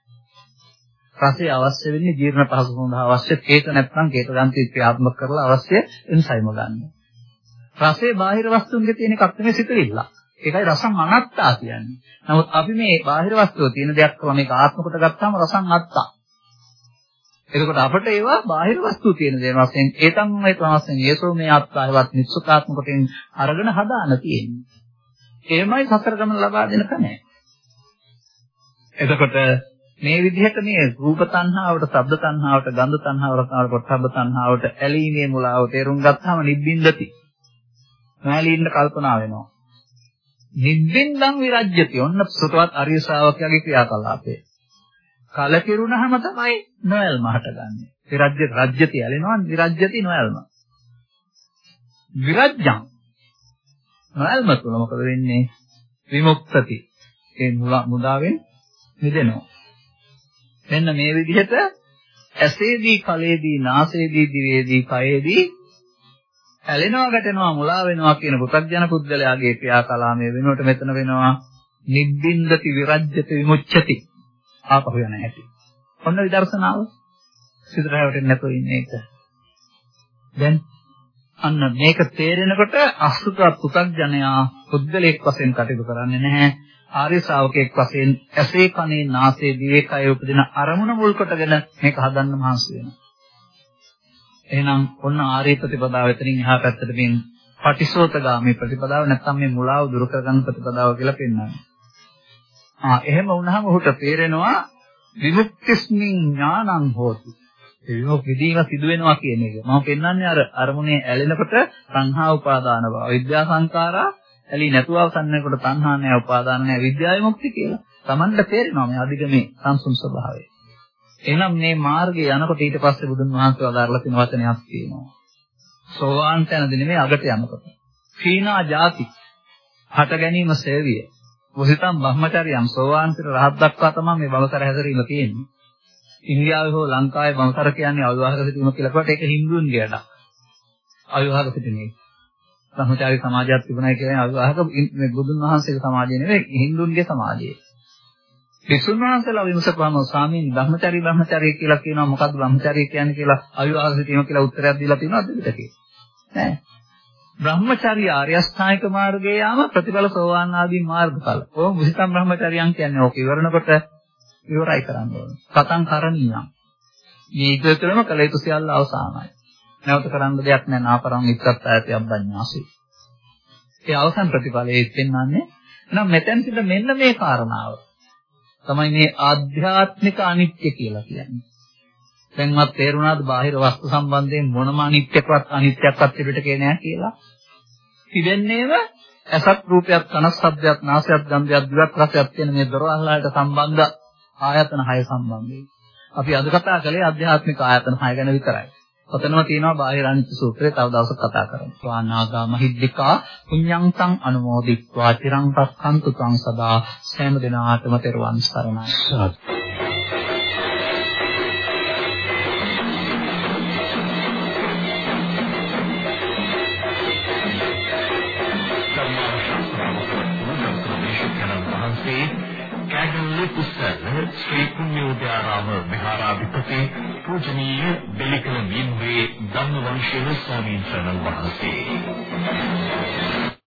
රසය අවශ්‍ය වෙන්නේ ජීර්ණ පහසු සඳහා අවශ්‍ය කේත නැත්නම් කේත ගන්ති ක්‍රියාත්මක කරලා අවශ්‍ය එන්සයිම ගන්න. රසයේ බාහිර වස්තුන්ගේ තියෙන එකක් නෙමෙයි සිතුවිල්ල. ඒකයි රසං අනත්තා කියන්නේ. නමුත් අපි මේ බාහිර වස්තුව තියෙන දෙයක් තමයි මේක ආත්ම කොට ගත්තාම රසං අත්තා. එතකොට අපිට ඒවා බාහිර වස්තු තියෙන දේ වශයෙන් ඒතම් මේ තමස්යෙන් යේසෝ මේ අත්තායවත් නිස්සකාත්ම කොටින් අරගෙන හදාන තියෙන්නේ. එහෙමයි සතර ගමන ලබා දෙන කන්නේ. එතකොට මේ විදිහට මේ රූප තණ්හාවට, ශබ්ද තණ්හාවට, ගන්ධ තණ්හාවට, පොට්ටබ්බ තණ්හාවට ඇලීමේ මුලාව තේරුම් ගත්තාම නිබ්බින්දති. නැලීන්න කල්පනා වෙනවා. නිබ්බින්දං විරජ්‍යති. ඔන්න සුතවත් අරිය ශ්‍රාවකයාගේ ක්‍රියාකලාපය. කලකිරුණාම තමයි නොයල්ම හටගන්නේ. විරජ්‍ය රජ්‍යති ඇලෙනවා විරජ්‍යති නොයල්ම. විරජ්‍යං නොයල්ම තුල මොකද වෙන්නේ? විමුක්තති. ඒ මුදාවෙන් මිදෙනවා. මෙන්න මේ විදිහට ඇසේදී කලේදී නාසයේදී දිවේදී කයේදී ඇලෙනවා ගැටෙනවා මුලා වෙනවා කියන පුතග්ජන පුද්ගලයාගේ ක්‍රියාකලාමයේ වෙනුවට මෙතන වෙනවා නිබ්බින්දති විරජ්‍යති විමුච්ඡති ආපහු යන හැටි. ඔන්න විදර්ශනාව සිතට හැවටෙන්නේ නැතුව ඉන්නේ ඒක. දැන් අන්න මේක තේරෙනකොට අසුත පුතග්ජනයා පුද්ගලයෙක් වශයෙන් කටයුතු කරන්නේ නැහැ. ආර්ය ශ්‍රාවකෙක් වශයෙන් ඇසේ කනේ නාසයේ දිවේ කය උපදින අරමුණ මුල් කොටගෙන මේක හදන්න මහන්සි වෙනවා. එහෙනම් ඔන්න ආර්ය ප්‍රතිපදාව එතනින් එහා පැත්තට මේ පටිසෝතගාමී ප්‍රතිපදාව නැත්නම් මේ මුලාව දුරු කරගන්න ප්‍රතිපදාව කියලා පෙන්වනවා. ආ එහෙම වුණාම ඔහුට තේරෙනවා විමුක්තිස්මින් ඥානං හෝති. ඒ විමුක් විදීම සිදු වෙනවා කියන එක. මම පෙන්වන්නේ අර අරමුණේ ඇලෙනකොට සංහා උපාදාන බව. විද්‍යා සංකාරා ඇලි නැතුව අවසන්නකොට තණ්හා නැහැ, උපාදාන නැහැ, විද්‍යාවේ මුක්ති කියලා. Tamanට තේරෙනවා මේ අධිගමේ සංසුන් ස්වභාවය. එහෙනම් මේ මාර්ගයේ යනකොට ඊට පස්සේ බුදුන් වහන්සේ වදාරලා තියෙන වචනයක් තියෙනවා. සෝවාන් තැනදී නෙමෙයි අගට යනකොට. සීනා ಜಾති හට ගැනීම සේවිය. මුසිතම් බ්‍රහ්මචර්යම් සෝවාන්තර රහත් දක්වා තමයි මේ බවතර හැදරීම තියෙන්නේ. ඉන්දියාවේ හෝ ලංකාවේ බවතර කියන්නේ අවිවාහක සිටීම කියලා කොට ඒක හින්දුන්ගේ වැඩක්. අවිවාහක සිටීමේ. බ්‍රහ්මචාරී සමාජයක් තිබුණයි කියන්නේ අවිවාහක මේ බුදුන් වහන්සේගේ සමාජය නෙවෙයි හින්දුන්ගේ සමාජය. විසුණු වහන්සේලා විමසපුවාම ස්වාමීන් බ්‍රහ්මචාරී බ්‍රහ්මචාරී කියලා කියනවා මොකද්ද බ්‍රහ්මචාරී කියන්නේ කියලා අවිවාහක සිටීම කියලා උත්තරයක් දීලා තියෙනවද පිටකේ? නෑ. බ්‍රහ්මචාරී ආර්ය අෂ්ටාංගික මාර්ගයේ යාම ප්‍රතිඵල සෝවාන් ආදී මාර්ගඵල. ඕ මුසිතම් බ්‍රහ්මචාරියන් කියන්නේ ඕක ඉවරනකොට ඉවරයි කරන්න ඕනේ. කතං කරණීයම්. මේ ඉදිරියටම කළ යුතු සියල්ල අවසానයි. නැවත කරන්න දෙයක් නැහැ නාපරං ඉස්සත් ආයතය අබ්බඤ්ඤාසි. ඒ අවසන් ප්‍රතිඵලයේ පෙන්වන්නේ නම් මෙතෙන් සිට මෙන්න මේ කාරණාව. තමයි මේ ආධ්‍යාත්මික අනිත්‍ය කියලා කියන්නේ. දැන්වත් තේරුණාද බාහිර වස්තු සම්බන්ධයෙන් මොනම අනිත්‍යකවත් අනිත්‍යක්වත් පිළිටකේ නෑ කියලා? තිබෙන්නේම අසත් රූපයක්, කනස් ශබ්දයක්, නාසයක්, ගන්ධයක්, දිවක් රසයක් කියන මේ දොරවල්ලාට සම්බන්ධ ආයතන 6 සම්බන්ධයෙන්. අපි අද කතා කළේ ආධ්‍යාත්මික ආයතන 6 ගැන විතරයි. ඔතනම තියෙනවා බාහිර අනිත්‍ය සූත්‍රය තව දවසක් කතා කරමු. ස්වානාගා මහිද්దికා පුඤ්ඤංතං අනුමෝදිත්වා චිරං රක්ඛන්තු තං සදා සෑම දිනාටම තෙරුවන් සරණයි. කුසල ශ්‍රී පුණ්‍යෝදයාරාම විහාරාධිපති පූජනීය බෙලිකල මින්වේ ධම්මවංශීය ස්වාමීන් වහන්සේ.